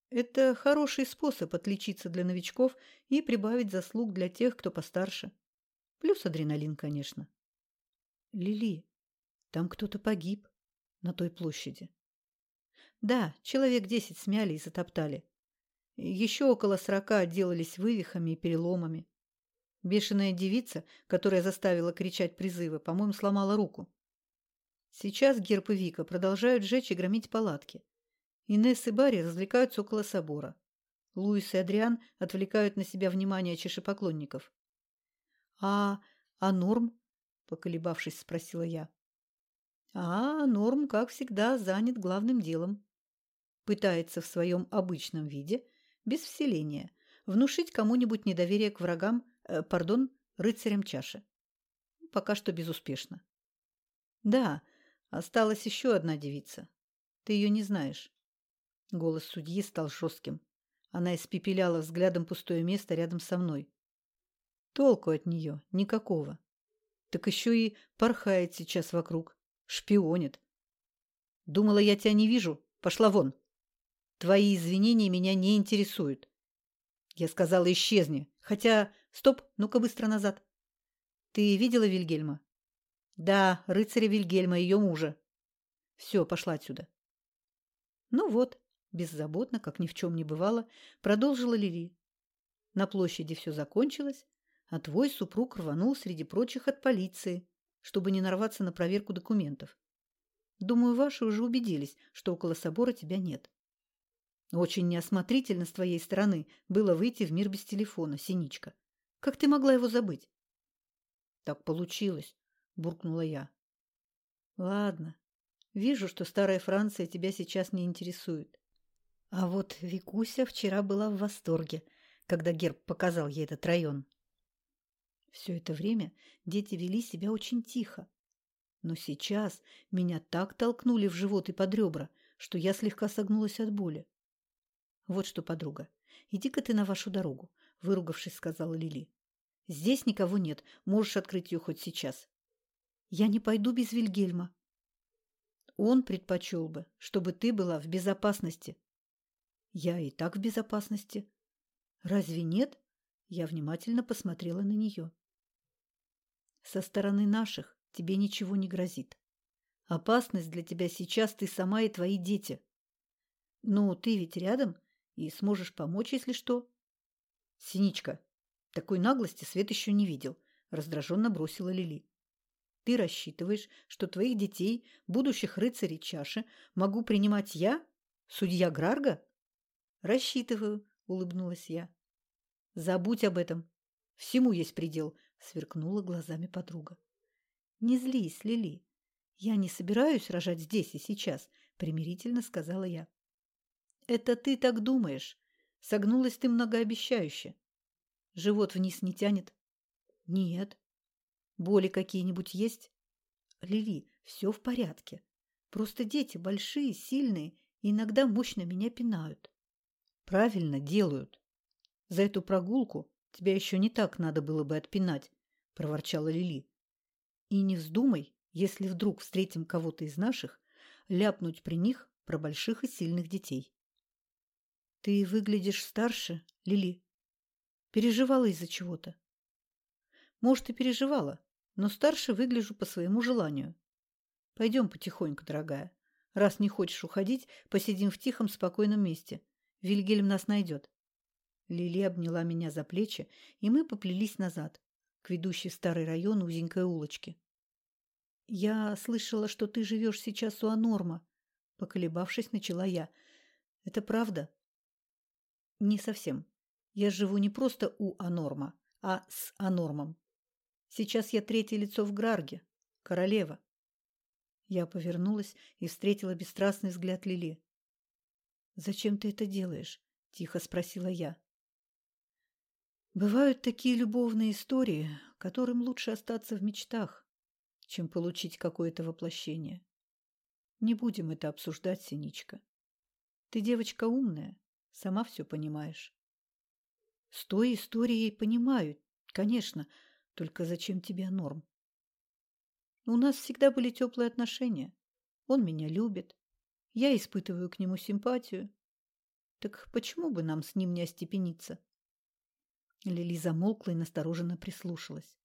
A: Это хороший способ отличиться для новичков и прибавить заслуг для тех, кто постарше. Плюс адреналин, конечно. Лили, там кто-то погиб на той площади. Да, человек десять смяли и затоптали. Еще около сорока отделались вывихами и переломами. Бешеная девица, которая заставила кричать призывы, по-моему, сломала руку. Сейчас Герб и Вика продолжают жечь и громить палатки. Инесс и Барри развлекаются около собора. Луис и Адриан отвлекают на себя внимание чешепоклонников. «А, а Норм?» – поколебавшись, спросила я. А Норм, как всегда, занят главным делом. Пытается в своем обычном виде, без вселения, внушить кому-нибудь недоверие к врагам, э, пардон, рыцарям чаши. Пока что безуспешно. Да, осталась еще одна девица. Ты ее не знаешь. Голос судьи стал жестким. Она испепеляла взглядом пустое место рядом со мной. Толку от нее никакого. Так еще и порхает сейчас вокруг. Шпионит. Думала, я тебя не вижу. Пошла вон. Твои извинения меня не интересуют. Я сказала, исчезни. Хотя... Стоп, ну-ка быстро назад. Ты видела Вильгельма? Да, рыцаря Вильгельма, ее мужа. Все, пошла отсюда. Ну вот, беззаботно, как ни в чем не бывало, продолжила Лили. На площади все закончилось, а твой супруг рванул среди прочих от полиции чтобы не нарваться на проверку документов. Думаю, ваши уже убедились, что около собора тебя нет. Очень неосмотрительно с твоей стороны было выйти в мир без телефона, Синичка. Как ты могла его забыть? Так получилось, буркнула я. Ладно. Вижу, что старая Франция тебя сейчас не интересует. А вот Викуся вчера была в восторге, когда Герб показал ей этот район. Все это время дети вели себя очень тихо. Но сейчас меня так толкнули в живот и под ребра, что я слегка согнулась от боли. «Вот что, подруга, иди-ка ты на вашу дорогу», – выругавшись, сказала Лили. «Здесь никого нет, можешь открыть ее хоть сейчас». «Я не пойду без Вильгельма». «Он предпочел бы, чтобы ты была в безопасности». «Я и так в безопасности». «Разве нет?» Я внимательно посмотрела на нее. Со стороны наших тебе ничего не грозит. Опасность для тебя сейчас ты сама и твои дети. Ну, ты ведь рядом и сможешь помочь, если что. Синичка, такой наглости Свет еще не видел, раздраженно бросила Лили. Ты рассчитываешь, что твоих детей, будущих рыцарей чаши, могу принимать я, судья Грарга? Рассчитываю, улыбнулась я. Забудь об этом. Всему есть предел, сверкнула глазами подруга. Не злись, Лили. Я не собираюсь рожать здесь и сейчас, примирительно сказала я. Это ты так думаешь. Согнулась ты многообещающе. Живот вниз не тянет? Нет. Боли какие-нибудь есть? Лили, все в порядке. Просто дети большие, сильные иногда мощно меня пинают. Правильно делают. За эту прогулку тебя еще не так надо было бы отпинать, проворчала Лили. И не вздумай, если вдруг встретим кого-то из наших, ляпнуть при них про больших и сильных детей. Ты выглядишь старше, Лили. Переживала из-за чего-то. Может, и переживала, но старше выгляжу по своему желанию. Пойдем потихоньку, дорогая. Раз не хочешь уходить, посидим в тихом, спокойном месте. Вильгельм нас найдет. Лили обняла меня за плечи, и мы поплелись назад, к ведущей старый район узенькой улочке. «Я слышала, что ты живешь сейчас у Анорма», — поколебавшись, начала я. «Это правда?» «Не совсем. Я живу не просто у Анорма, а с Анормом. Сейчас я третье лицо в Грарге, королева». Я повернулась и встретила бесстрастный взгляд Лили. «Зачем ты это делаешь?» – тихо спросила я. Бывают такие любовные истории, которым лучше остаться в мечтах, чем получить какое-то воплощение. Не будем это обсуждать, Синичка. Ты девочка умная, сама все понимаешь. С той историей понимаю, конечно, только зачем тебе норм? У нас всегда были теплые отношения. Он меня любит. Я испытываю к нему симпатию. Так почему бы нам с ним не остепениться? Лили замолкла и настороженно прислушалась.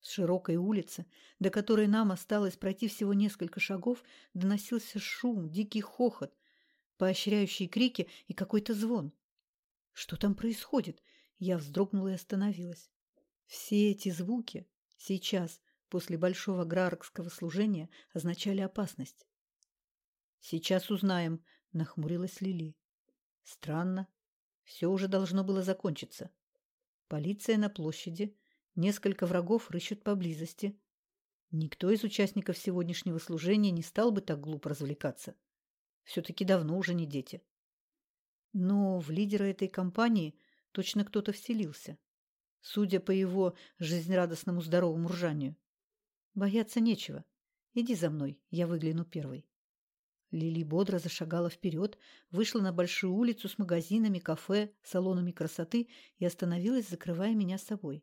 A: С широкой улицы, до которой нам осталось пройти всего несколько шагов, доносился шум, дикий хохот, поощряющие крики и какой-то звон. Что там происходит? Я вздрогнула и остановилась. Все эти звуки сейчас, после большого граркского служения, означали опасность. «Сейчас узнаем», — нахмурилась Лили. «Странно. Все уже должно было закончиться. Полиция на площади. Несколько врагов рыщут поблизости. Никто из участников сегодняшнего служения не стал бы так глупо развлекаться. Все-таки давно уже не дети. Но в лидера этой компании точно кто-то вселился. Судя по его жизнерадостному здоровому ржанию. Бояться нечего. Иди за мной, я выгляну первой. Лили бодро зашагала вперед, вышла на большую улицу с магазинами, кафе, салонами красоты и остановилась, закрывая меня с собой.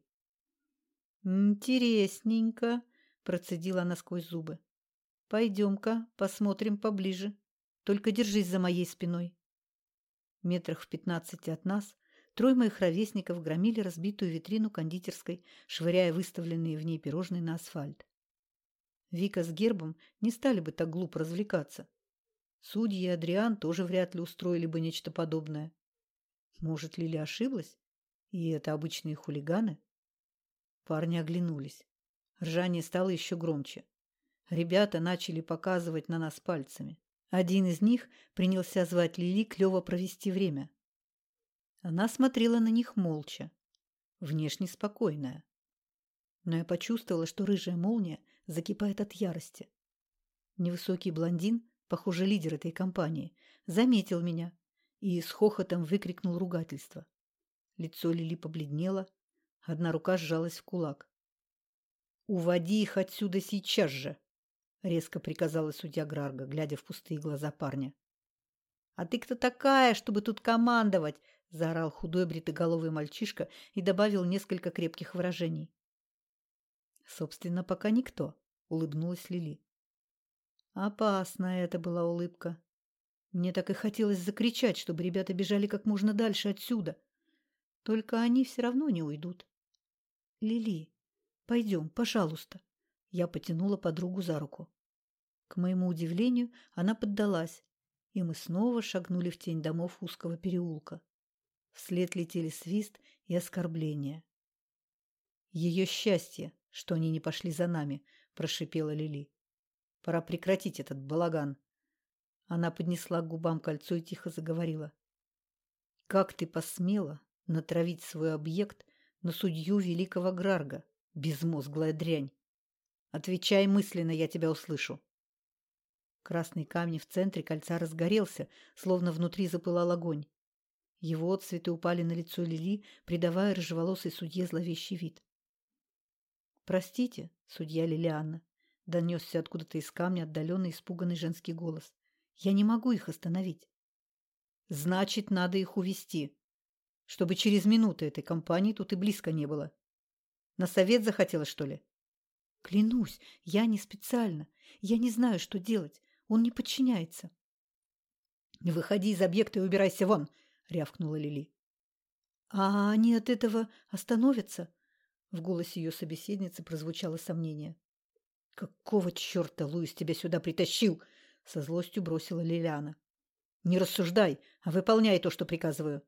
A: «Интересненько», – процедила она сквозь зубы. «Пойдем-ка, посмотрим поближе. Только держись за моей спиной». Метрах в пятнадцати от нас трое моих ровесников громили разбитую витрину кондитерской, швыряя выставленные в ней пирожные на асфальт. Вика с Гербом не стали бы так глупо развлекаться. Судьи и Адриан тоже вряд ли устроили бы нечто подобное. Может, Лили ошиблась? И это обычные хулиганы? Парни оглянулись. Ржание стало еще громче. Ребята начали показывать на нас пальцами. Один из них принялся звать Лили клево провести время. Она смотрела на них молча, внешне спокойная. Но я почувствовала, что рыжая молния закипает от ярости. Невысокий блондин похоже, лидер этой компании, заметил меня и с хохотом выкрикнул ругательство. Лицо Лили побледнело, одна рука сжалась в кулак. «Уводи их отсюда сейчас же!» — резко приказала судья Грарга, глядя в пустые глаза парня. «А ты кто такая, чтобы тут командовать?» — заорал худой бритоголовый мальчишка и добавил несколько крепких выражений. «Собственно, пока никто», — улыбнулась Лили. Опасная это была улыбка. Мне так и хотелось закричать, чтобы ребята бежали как можно дальше отсюда. Только они все равно не уйдут. Лили, пойдем, пожалуйста. Я потянула подругу за руку. К моему удивлению, она поддалась, и мы снова шагнули в тень домов узкого переулка. Вслед летели свист и оскорбления. «Ее счастье, что они не пошли за нами», – прошипела Лили. «Пора прекратить этот балаган». Она поднесла к губам кольцо и тихо заговорила. «Как ты посмела натравить свой объект на судью великого Грарга, безмозглая дрянь? Отвечай мысленно, я тебя услышу». Красный камень в центре кольца разгорелся, словно внутри запылал огонь. Его отцветы упали на лицо Лили, придавая рыжеволосой судье зловещий вид. «Простите, судья Лилианна», — донесся откуда-то из камня отдаленный испуганный женский голос. «Я не могу их остановить». «Значит, надо их увести, чтобы через минуту этой компании тут и близко не было. На совет захотела, что ли?» «Клянусь, я не специально. Я не знаю, что делать. Он не подчиняется». «Не выходи из объекта и убирайся вон!» — рявкнула Лили. «А они от этого остановятся?» В голосе ее собеседницы прозвучало сомнение. «Какого черта Луис тебя сюда притащил?» Со злостью бросила Лилиана. «Не рассуждай, а выполняй то, что приказываю.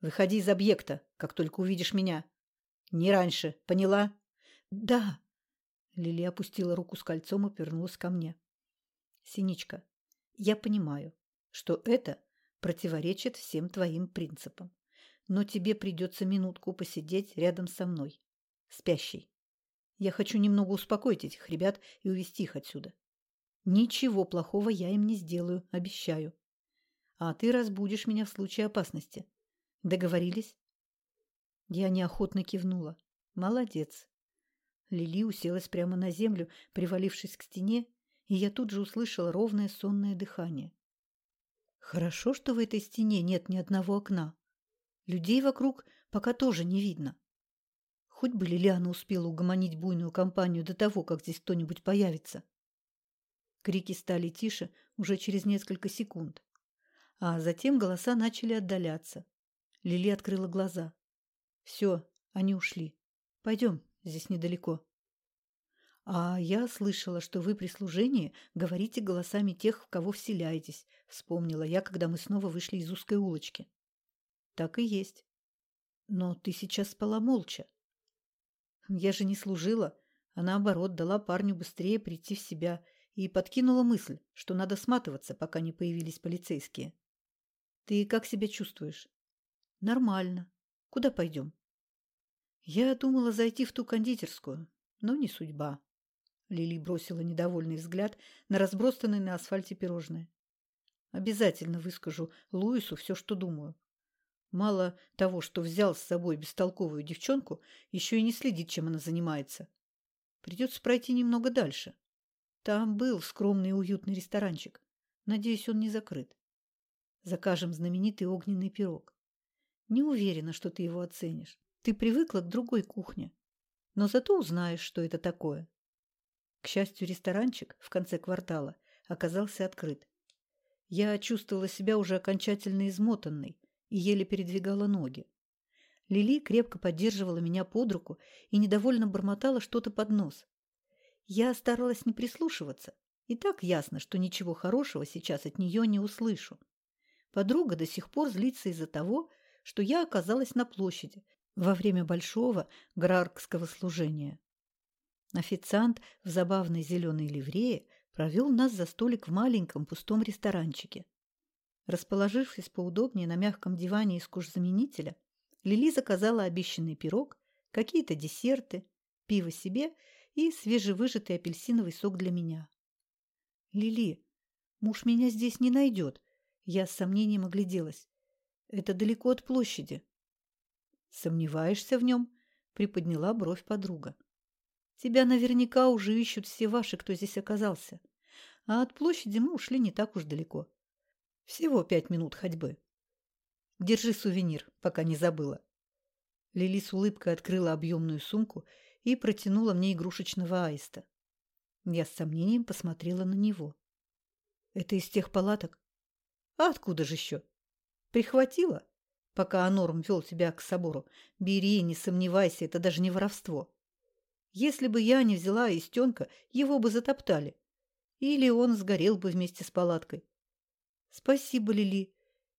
A: Выходи из объекта, как только увидишь меня. Не раньше, поняла?» «Да». Лили опустила руку с кольцом и повернулась ко мне. «Синичка, я понимаю, что это противоречит всем твоим принципам, но тебе придется минутку посидеть рядом со мной спящий. Я хочу немного успокоить этих ребят и увести их отсюда. Ничего плохого я им не сделаю, обещаю. А ты разбудишь меня в случае опасности. Договорились? Я неохотно кивнула. Молодец. Лили уселась прямо на землю, привалившись к стене, и я тут же услышала ровное сонное дыхание. Хорошо, что в этой стене нет ни одного окна. Людей вокруг пока тоже не видно. Хоть бы Лилиана успела угомонить буйную компанию до того, как здесь кто-нибудь появится. Крики стали тише уже через несколько секунд. А затем голоса начали отдаляться. Лили открыла глаза. «Все, они ушли. Пойдем, здесь недалеко». «А я слышала, что вы при служении говорите голосами тех, в кого вселяетесь», — вспомнила я, когда мы снова вышли из узкой улочки. «Так и есть. Но ты сейчас спала молча. Я же не служила, а наоборот дала парню быстрее прийти в себя и подкинула мысль, что надо сматываться, пока не появились полицейские. Ты как себя чувствуешь? Нормально. Куда пойдем? Я думала зайти в ту кондитерскую, но не судьба. Лили бросила недовольный взгляд на разбросанные на асфальте пирожные. Обязательно выскажу Луису все, что думаю. Мало того, что взял с собой бестолковую девчонку, еще и не следит, чем она занимается. Придется пройти немного дальше. Там был скромный и уютный ресторанчик. Надеюсь, он не закрыт. Закажем знаменитый огненный пирог. Не уверена, что ты его оценишь. Ты привыкла к другой кухне. Но зато узнаешь, что это такое. К счастью, ресторанчик в конце квартала оказался открыт. Я чувствовала себя уже окончательно измотанной, и еле передвигала ноги. Лили крепко поддерживала меня под руку и недовольно бормотала что-то под нос. Я старалась не прислушиваться, и так ясно, что ничего хорошего сейчас от нее не услышу. Подруга до сих пор злится из-за того, что я оказалась на площади во время большого граркского служения. Официант в забавной зеленой ливрее провел нас за столик в маленьком пустом ресторанчике. Расположившись поудобнее на мягком диване из кожзаменителя, Лили заказала обещанный пирог, какие-то десерты, пиво себе и свежевыжатый апельсиновый сок для меня. «Лили, муж меня здесь не найдет», — я с сомнением огляделась. «Это далеко от площади». «Сомневаешься в нем?» — приподняла бровь подруга. «Тебя наверняка уже ищут все ваши, кто здесь оказался. А от площади мы ушли не так уж далеко. Всего пять минут ходьбы. Держи сувенир, пока не забыла. Лили с улыбкой открыла объемную сумку и протянула мне игрушечного аиста. Я с сомнением посмотрела на него. Это из тех палаток? А откуда же еще? Прихватила? Пока Анорм вел тебя к собору. Бери, не сомневайся, это даже не воровство. Если бы я не взяла Истенка, его бы затоптали. Или он сгорел бы вместе с палаткой. Спасибо, Лили.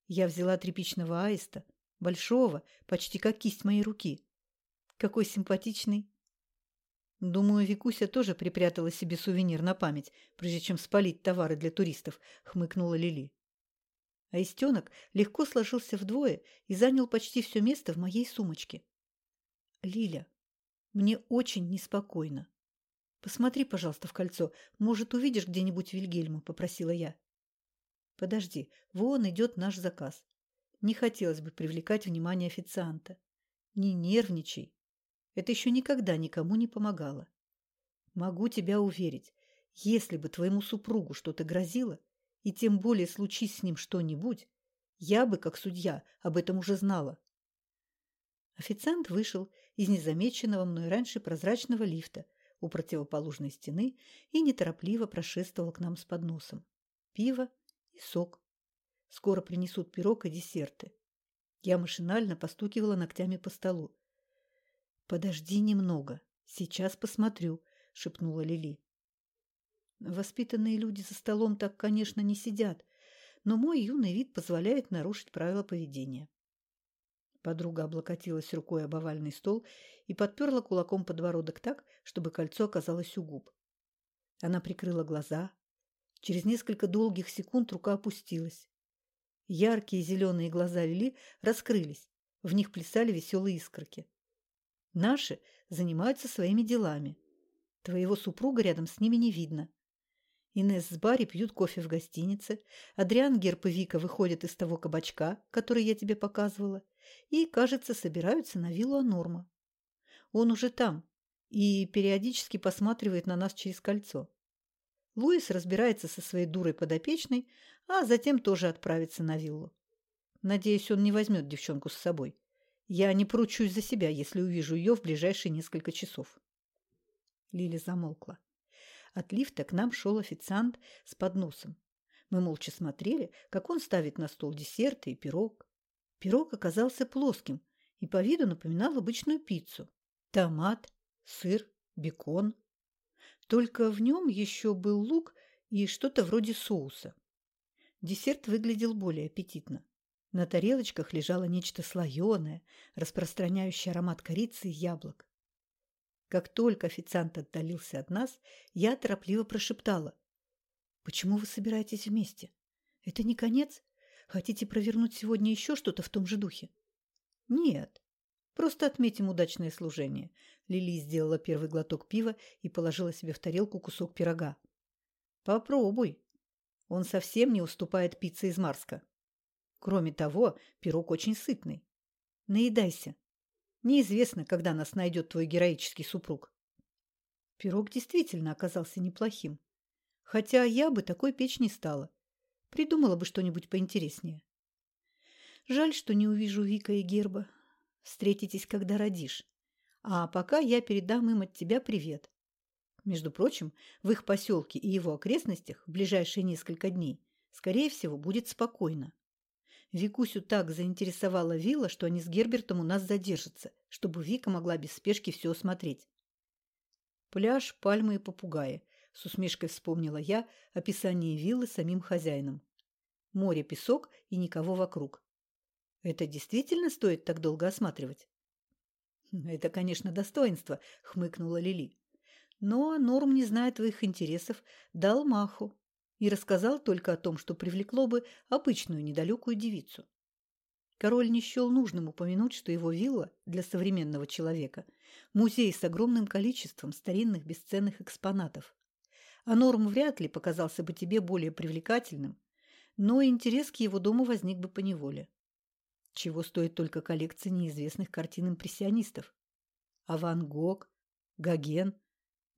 A: Я взяла тряпичного аиста, большого, почти как кисть моей руки. Какой симпатичный. Думаю, Викуся тоже припрятала себе сувенир на память, прежде чем спалить товары для туристов, хмыкнула Лили. А истенок легко сложился вдвое и занял почти все место в моей сумочке. Лиля, мне очень неспокойно. Посмотри, пожалуйста, в кольцо. Может, увидишь где-нибудь Вильгельма, попросила я. Подожди, вон идет наш заказ. Не хотелось бы привлекать внимание официанта. Не нервничай. Это еще никогда никому не помогало. Могу тебя уверить, если бы твоему супругу что-то грозило, и тем более случись с ним что-нибудь, я бы, как судья, об этом уже знала. Официант вышел из незамеченного мной раньше прозрачного лифта у противоположной стены и неторопливо прошествовал к нам с подносом. Пиво и сок. Скоро принесут пирог и десерты. Я машинально постукивала ногтями по столу. «Подожди немного. Сейчас посмотрю», — шепнула Лили. Воспитанные люди за столом так, конечно, не сидят, но мой юный вид позволяет нарушить правила поведения. Подруга облокотилась рукой об овальный стол и подперла кулаком подбородок так, чтобы кольцо оказалось у губ. Она прикрыла глаза, Через несколько долгих секунд рука опустилась. Яркие зеленые глаза Лили раскрылись. В них плясали веселые искорки. Наши занимаются своими делами. Твоего супруга рядом с ними не видно. Инесс с Барри пьют кофе в гостинице. Адриан, Герб и Вика выходят из того кабачка, который я тебе показывала, и, кажется, собираются на виллу Анорма. Он уже там и периодически посматривает на нас через кольцо. Луис разбирается со своей дурой подопечной, а затем тоже отправится на виллу. Надеюсь, он не возьмет девчонку с собой. Я не поручусь за себя, если увижу ее в ближайшие несколько часов. Лили замолкла. От лифта к нам шел официант с подносом. Мы молча смотрели, как он ставит на стол десерты и пирог. Пирог оказался плоским и по виду напоминал обычную пиццу. Томат, сыр, бекон, только в нем еще был лук и что-то вроде соуса. Десерт выглядел более аппетитно. На тарелочках лежало нечто слоеное, распространяющее аромат корицы и яблок. Как только официант отдалился от нас, я торопливо прошептала. «Почему вы собираетесь вместе? Это не конец? Хотите провернуть сегодня еще что-то в том же духе?» «Нет. Просто отметим удачное служение. Лили сделала первый глоток пива и положила себе в тарелку кусок пирога. Попробуй. Он совсем не уступает пицце из Марска. Кроме того, пирог очень сытный. Наедайся. Неизвестно, когда нас найдет твой героический супруг. Пирог действительно оказался неплохим. Хотя я бы такой печь не стала. Придумала бы что-нибудь поинтереснее. Жаль, что не увижу Вика и Герба. Встретитесь, когда родишь. А пока я передам им от тебя привет. Между прочим, в их поселке и его окрестностях в ближайшие несколько дней, скорее всего, будет спокойно. Викусю так заинтересовала вилла, что они с Гербертом у нас задержатся, чтобы Вика могла без спешки все осмотреть. Пляж, пальмы и попугаи. С усмешкой вспомнила я описание виллы самим хозяином. Море, песок и никого вокруг. Это действительно стоит так долго осматривать? Это, конечно, достоинство, хмыкнула Лили. Но Норм, не зная твоих интересов, дал маху и рассказал только о том, что привлекло бы обычную недалекую девицу. Король не счел нужным упомянуть, что его вилла для современного человека – музей с огромным количеством старинных бесценных экспонатов. А Норм вряд ли показался бы тебе более привлекательным, но интерес к его дому возник бы поневоле. Чего стоит только коллекция неизвестных картин импрессионистов. А Ван Гог, Гоген.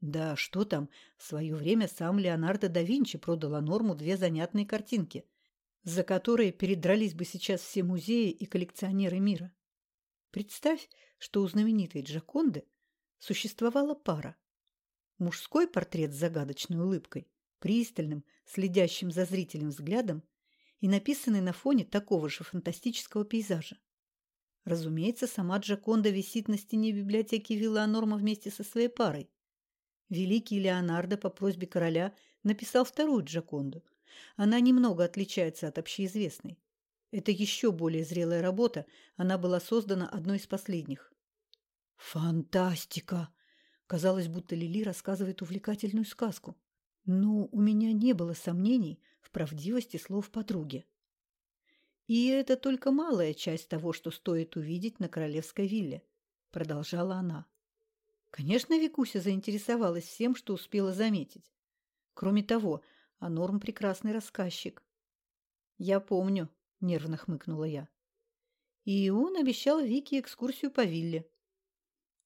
A: Да что там, в свое время сам Леонардо да Винчи продал Норму две занятные картинки, за которые передрались бы сейчас все музеи и коллекционеры мира. Представь, что у знаменитой Джаконды существовала пара. Мужской портрет с загадочной улыбкой, пристальным, следящим за зрителем взглядом и написанный на фоне такого же фантастического пейзажа. Разумеется, сама Джаконда висит на стене библиотеки Вилла Норма вместе со своей парой. Великий Леонардо по просьбе короля написал вторую Джаконду. Она немного отличается от общеизвестной. Это еще более зрелая работа, она была создана одной из последних. «Фантастика!» Казалось, будто Лили рассказывает увлекательную сказку. Но у меня не было сомнений в правдивости слов подруги. «И это только малая часть того, что стоит увидеть на королевской вилле», – продолжала она. Конечно, Викуся заинтересовалась всем, что успела заметить. Кроме того, а Норм прекрасный рассказчик. «Я помню», – нервно хмыкнула я. И он обещал Вике экскурсию по вилле.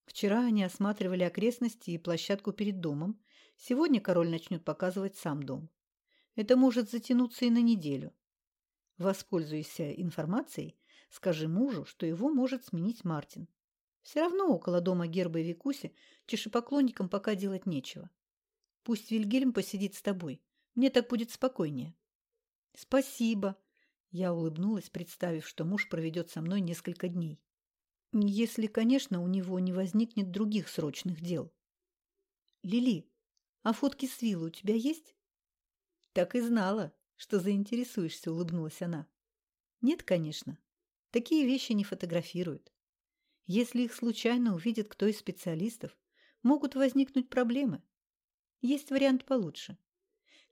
A: Вчера они осматривали окрестности и площадку перед домом. Сегодня король начнет показывать сам дом. Это может затянуться и на неделю. Воспользуйся информацией, скажи мужу, что его может сменить Мартин. Все равно около дома Герба и Викуси чешепоклонникам пока делать нечего. Пусть Вильгельм посидит с тобой. Мне так будет спокойнее. Спасибо. Я улыбнулась, представив, что муж проведет со мной несколько дней. Если, конечно, у него не возникнет других срочных дел. Лили, а фотки с виллы у тебя есть? Так и знала что заинтересуешься», — улыбнулась она. «Нет, конечно. Такие вещи не фотографируют. Если их случайно увидит кто из специалистов, могут возникнуть проблемы. Есть вариант получше.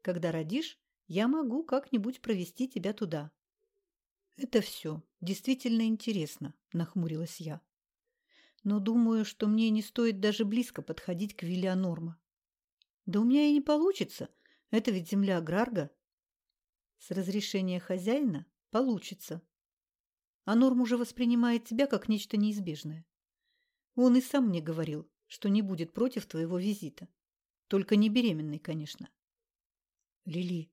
A: Когда родишь, я могу как-нибудь провести тебя туда». «Это все. Действительно интересно», — нахмурилась я. «Но думаю, что мне не стоит даже близко подходить к Виллианорма». «Да у меня и не получится. Это ведь земля Грарга. С разрешения хозяина получится. А Норм уже воспринимает тебя как нечто неизбежное. Он и сам мне говорил, что не будет против твоего визита. Только не беременный, конечно. Лили,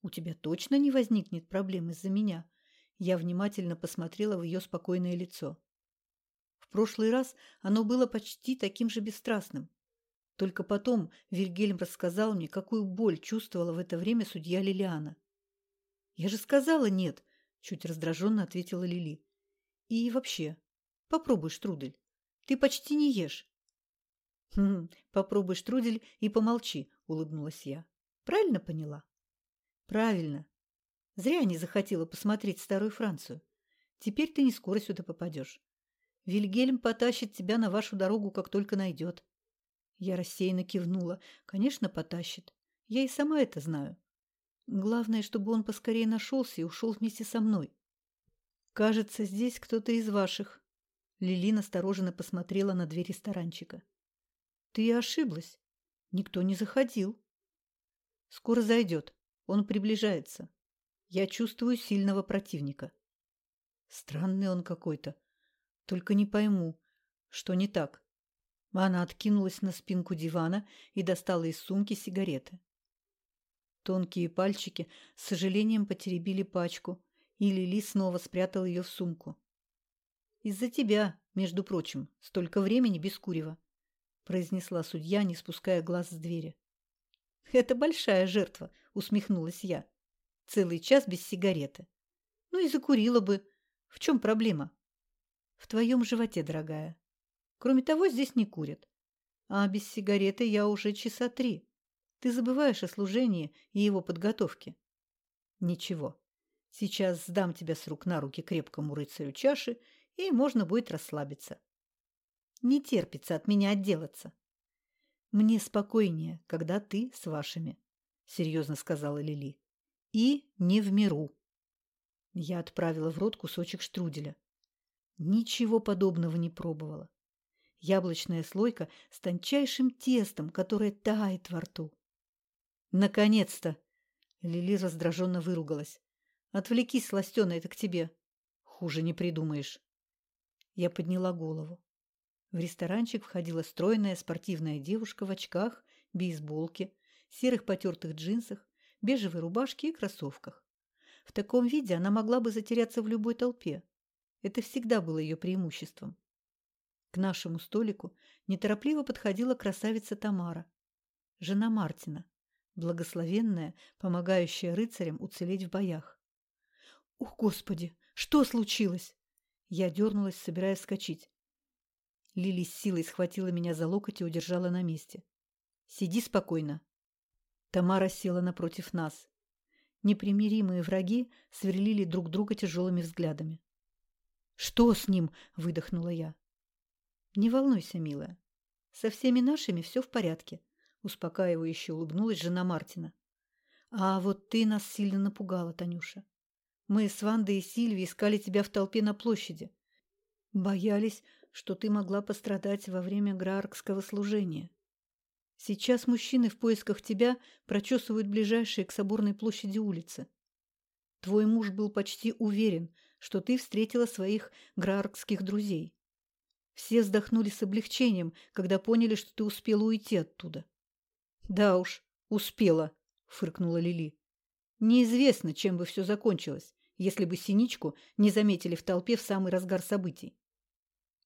A: у тебя точно не возникнет проблем из-за меня? Я внимательно посмотрела в ее спокойное лицо. В прошлый раз оно было почти таким же бесстрастным. Только потом Вильгельм рассказал мне, какую боль чувствовала в это время судья Лилиана. «Я же сказала нет», – чуть раздраженно ответила Лили. «И вообще, попробуй штрудель. Ты почти не ешь». «Хм, попробуй штрудель и помолчи», – улыбнулась я. «Правильно поняла?» «Правильно. Зря не захотела посмотреть старую Францию. Теперь ты не скоро сюда попадешь. Вильгельм потащит тебя на вашу дорогу, как только найдет». Я рассеянно кивнула. «Конечно, потащит. Я и сама это знаю. Главное, чтобы он поскорее нашелся и ушел вместе со мной. Кажется, здесь кто-то из ваших. Лили настороженно посмотрела на дверь ресторанчика. Ты ошиблась. Никто не заходил. Скоро зайдет. Он приближается. Я чувствую сильного противника. Странный он какой-то. Только не пойму, что не так. Она откинулась на спинку дивана и достала из сумки сигареты. Тонкие пальчики с сожалением потеребили пачку, и Лили снова спрятал ее в сумку. «Из-за тебя, между прочим, столько времени без курева», произнесла судья, не спуская глаз с двери. «Это большая жертва», — усмехнулась я. «Целый час без сигареты. Ну и закурила бы. В чем проблема?» «В твоем животе, дорогая. Кроме того, здесь не курят. А без сигареты я уже часа три. Ты забываешь о служении и его подготовке. Ничего. Сейчас сдам тебя с рук на руки крепкому рыцарю чаши, и можно будет расслабиться. Не терпится от меня отделаться. Мне спокойнее, когда ты с вашими, серьезно сказала Лили. И не в миру. Я отправила в рот кусочек штруделя. Ничего подобного не пробовала. Яблочная слойка с тончайшим тестом, которое тает во рту. «Наконец-то!» Лили раздраженно выругалась. «Отвлекись, сластена, это к тебе. Хуже не придумаешь». Я подняла голову. В ресторанчик входила стройная спортивная девушка в очках, бейсболке, серых потертых джинсах, бежевой рубашке и кроссовках. В таком виде она могла бы затеряться в любой толпе. Это всегда было ее преимуществом. К нашему столику неторопливо подходила красавица Тамара, жена Мартина, благословенная, помогающая рыцарям уцелеть в боях. «О, Господи! Что случилось?» Я дернулась, собираясь вскочить. Лили с силой схватила меня за локоть и удержала на месте. «Сиди спокойно». Тамара села напротив нас. Непримиримые враги сверлили друг друга тяжелыми взглядами. «Что с ним?» – выдохнула я. «Не волнуйся, милая. Со всеми нашими все в порядке», – успокаивающе улыбнулась жена Мартина. «А вот ты нас сильно напугала, Танюша. Мы с Вандой и Сильвией искали тебя в толпе на площади. Боялись, что ты могла пострадать во время грааркского служения. Сейчас мужчины в поисках тебя прочесывают ближайшие к соборной площади улицы. Твой муж был почти уверен, что ты встретила своих грааркских друзей. Все вздохнули с облегчением, когда поняли, что ты успела уйти оттуда. Да уж, успела, фыркнула Лили. Неизвестно, чем бы все закончилось, если бы Синичку не заметили в толпе в самый разгар событий.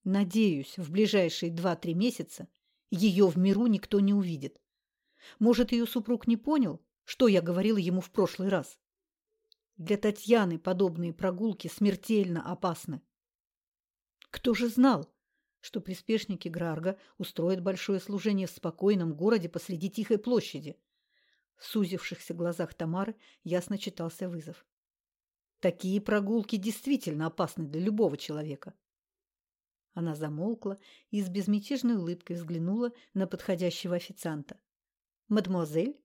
A: Надеюсь, в ближайшие два-три месяца ее в миру никто не увидит. Может, ее супруг не понял, что я говорила ему в прошлый раз? Для Татьяны подобные прогулки смертельно опасны. Кто же знал, что приспешники Грарга устроят большое служение в спокойном городе посреди тихой площади? В сузившихся глазах Тамары ясно читался вызов. Такие прогулки действительно опасны для любого человека. Она замолкла и с безмятежной улыбкой взглянула на подходящего официанта. «Мадемуазель?»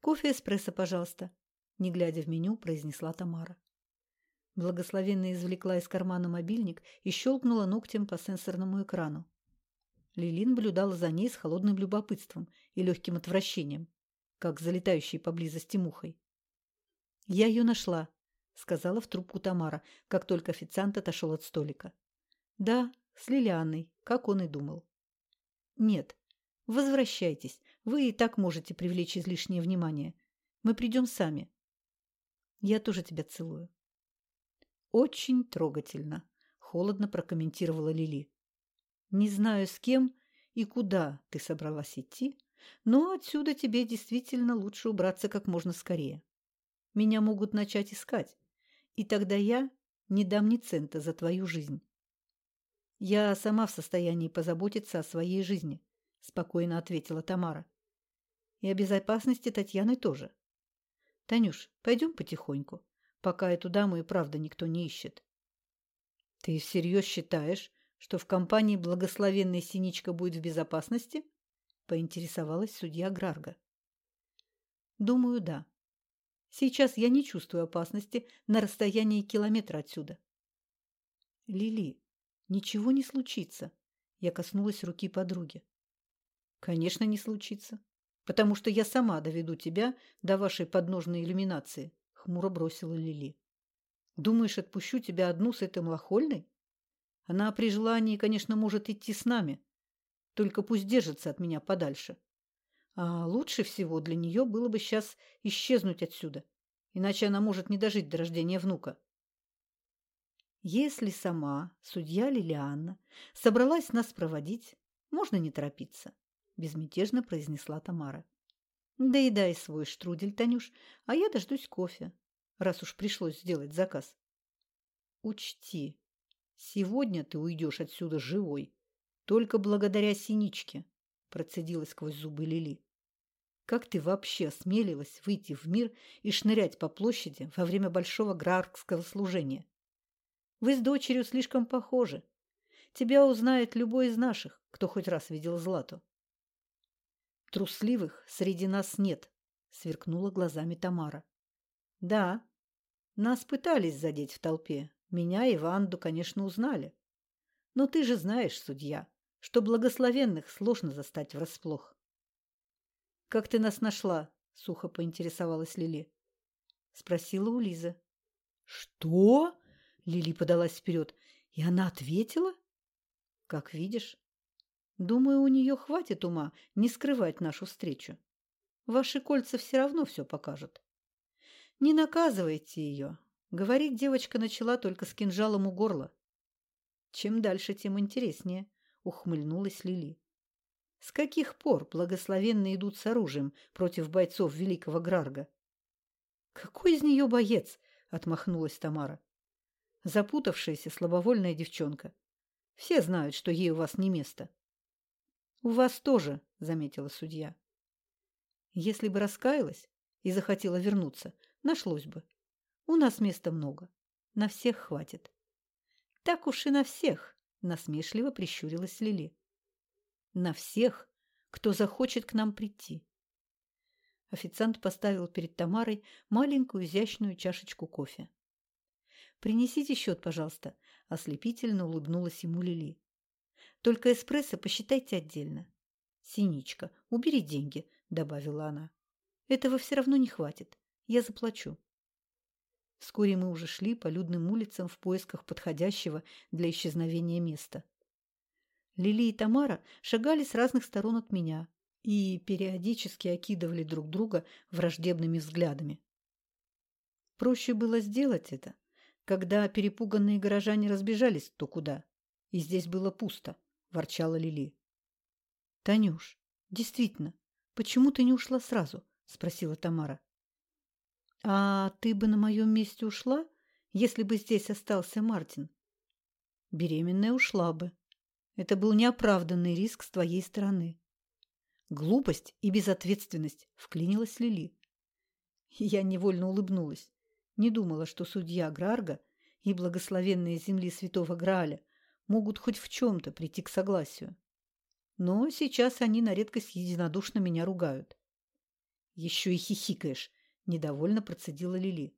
A: «Кофе эспрессо, пожалуйста», – не глядя в меню, произнесла Тамара. Благословенно извлекла из кармана мобильник и щелкнула ногтем по сенсорному экрану. Лилин наблюдала за ней с холодным любопытством и легким отвращением, как залетающей поблизости мухой. «Я ее нашла», – сказала в трубку Тамара, как только официант отошел от столика. Да, с Лилианой, как он и думал. Нет, возвращайтесь. Вы и так можете привлечь излишнее внимание. Мы придем сами. Я тоже тебя целую. Очень трогательно, холодно прокомментировала Лили. Не знаю, с кем и куда ты собралась идти, но отсюда тебе действительно лучше убраться как можно скорее. Меня могут начать искать, и тогда я не дам ни цента за твою жизнь. «Я сама в состоянии позаботиться о своей жизни», – спокойно ответила Тамара. «И о безопасности Татьяны тоже. Танюш, пойдем потихоньку, пока эту даму и правда никто не ищет». «Ты всерьез считаешь, что в компании благословенная Синичка будет в безопасности?» – поинтересовалась судья Грарга. «Думаю, да. Сейчас я не чувствую опасности на расстоянии километра отсюда». «Лили, Ничего не случится. Я коснулась руки подруги. Конечно, не случится. Потому что я сама доведу тебя до вашей подножной иллюминации, хмуро бросила Лили. Думаешь, отпущу тебя одну с этой млохольной? Она при желании, конечно, может идти с нами. Только пусть держится от меня подальше. А лучше всего для нее было бы сейчас исчезнуть отсюда. Иначе она может не дожить до рождения внука. Если сама, судья Лилианна, собралась нас проводить, можно не торопиться, безмятежно произнесла Тамара. Да и дай свой штрудель, Танюш, а я дождусь кофе, раз уж пришлось сделать заказ. Учти, сегодня ты уйдешь отсюда живой, только благодаря синичке, процедила сквозь зубы Лили. Как ты вообще осмелилась выйти в мир и шнырять по площади во время большого граркского служения? Вы с дочерью слишком похожи. Тебя узнает любой из наших, кто хоть раз видел Злату. Трусливых среди нас нет, сверкнула глазами Тамара. Да, нас пытались задеть в толпе. Меня и Ванду, конечно, узнали. Но ты же знаешь, судья, что благословенных сложно застать врасплох. Как ты нас нашла? сухо поинтересовалась Лили. Спросила у Лизы. Что? Лили подалась вперед. И она ответила? Как видишь. Думаю, у нее хватит ума не скрывать нашу встречу. Ваши кольца все равно все покажут. Не наказывайте ее. Говорить девочка начала только с кинжалом у горла. Чем дальше, тем интереснее, ухмыльнулась Лили. С каких пор благословенные идут с оружием против бойцов великого Грарга? Какой из нее боец? отмахнулась Тамара. Запутавшаяся слабовольная девчонка. Все знают, что ей у вас не место. У вас тоже, заметила судья. Если бы раскаялась и захотела вернуться, нашлось бы. У нас места много. На всех хватит. Так уж и на всех, насмешливо прищурилась Лили. На всех, кто захочет к нам прийти. Официант поставил перед Тамарой маленькую изящную чашечку кофе. «Принесите счет, пожалуйста», – ослепительно улыбнулась ему Лили. «Только эспрессо посчитайте отдельно». «Синичка, убери деньги», – добавила она. «Этого все равно не хватит. Я заплачу». Вскоре мы уже шли по людным улицам в поисках подходящего для исчезновения места. Лили и Тамара шагали с разных сторон от меня и периодически окидывали друг друга враждебными взглядами. Проще было сделать это, когда перепуганные горожане разбежались то куда, и здесь было пусто, ворчала Лили. «Танюш, действительно, почему ты не ушла сразу?» – спросила Тамара. «А ты бы на моем месте ушла, если бы здесь остался Мартин?» «Беременная ушла бы. Это был неоправданный риск с твоей стороны». «Глупость и безответственность», – вклинилась Лили. Я невольно улыбнулась. Не думала, что судья Грарга и благословенные земли святого Грааля могут хоть в чем-то прийти к согласию. Но сейчас они на редкость единодушно меня ругают. «Еще и хихикаешь», – недовольно процедила Лили.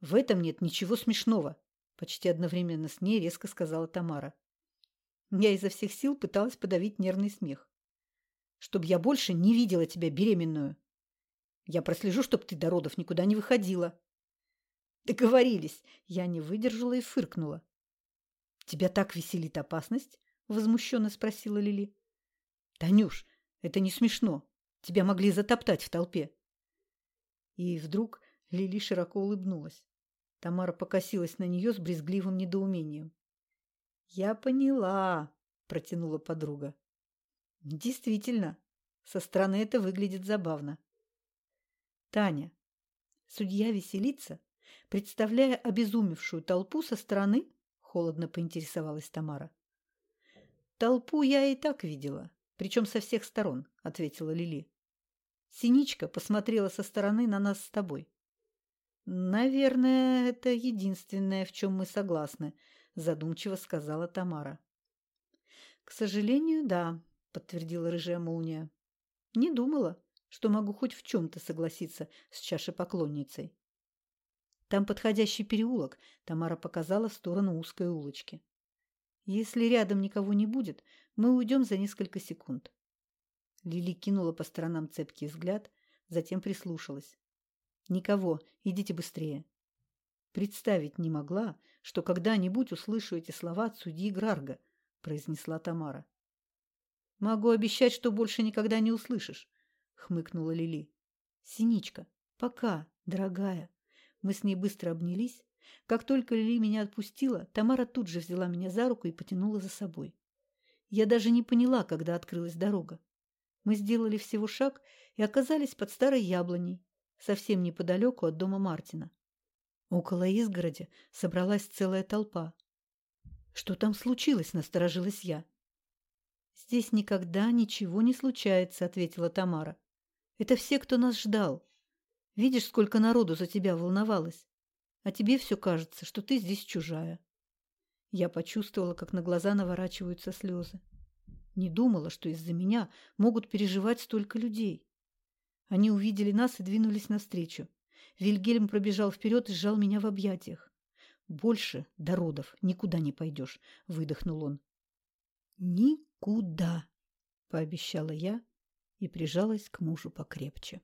A: «В этом нет ничего смешного», – почти одновременно с ней резко сказала Тамара. Я изо всех сил пыталась подавить нервный смех. «Чтоб я больше не видела тебя беременную. Я прослежу, чтоб ты до родов никуда не выходила». «Договорились!» – я не выдержала и фыркнула. «Тебя так веселит опасность?» – возмущенно спросила Лили. «Танюш, это не смешно. Тебя могли затоптать в толпе». И вдруг Лили широко улыбнулась. Тамара покосилась на нее с брезгливым недоумением. «Я поняла», – протянула подруга. «Действительно, со стороны это выглядит забавно». «Таня, судья веселится, представляя обезумевшую толпу со стороны?» – холодно поинтересовалась Тамара. «Толпу я и так видела, причем со всех сторон», – ответила Лили. Синичка посмотрела со стороны на нас с тобой. Наверное, это единственное, в чем мы согласны, задумчиво сказала Тамара. К сожалению, да, подтвердила рыжая молния. Не думала, что могу хоть в чем-то согласиться с чашепоклонницей. Там подходящий переулок, Тамара показала в сторону узкой улочки. Если рядом никого не будет, мы уйдем за несколько секунд. Лили кинула по сторонам цепкий взгляд, затем прислушалась. «Никого, идите быстрее». «Представить не могла, что когда-нибудь услышу эти слова от судьи Грарга», – произнесла Тамара. «Могу обещать, что больше никогда не услышишь», – хмыкнула Лили. «Синичка, пока, дорогая». Мы с ней быстро обнялись. Как только Лили меня отпустила, Тамара тут же взяла меня за руку и потянула за собой. Я даже не поняла, когда открылась дорога. Мы сделали всего шаг и оказались под старой яблоней, совсем неподалеку от дома Мартина. Около изгороди собралась целая толпа. «Что там случилось?» – насторожилась я. «Здесь никогда ничего не случается», – ответила Тамара. «Это все, кто нас ждал. Видишь, сколько народу за тебя волновалось. А тебе все кажется, что ты здесь чужая». Я почувствовала, как на глаза наворачиваются слезы. Не думала, что из-за меня могут переживать столько людей. Они увидели нас и двинулись навстречу. Вильгельм пробежал вперед и сжал меня в объятиях. «Больше до родов никуда не пойдешь», — выдохнул он. «Никуда», — пообещала я и прижалась к мужу покрепче.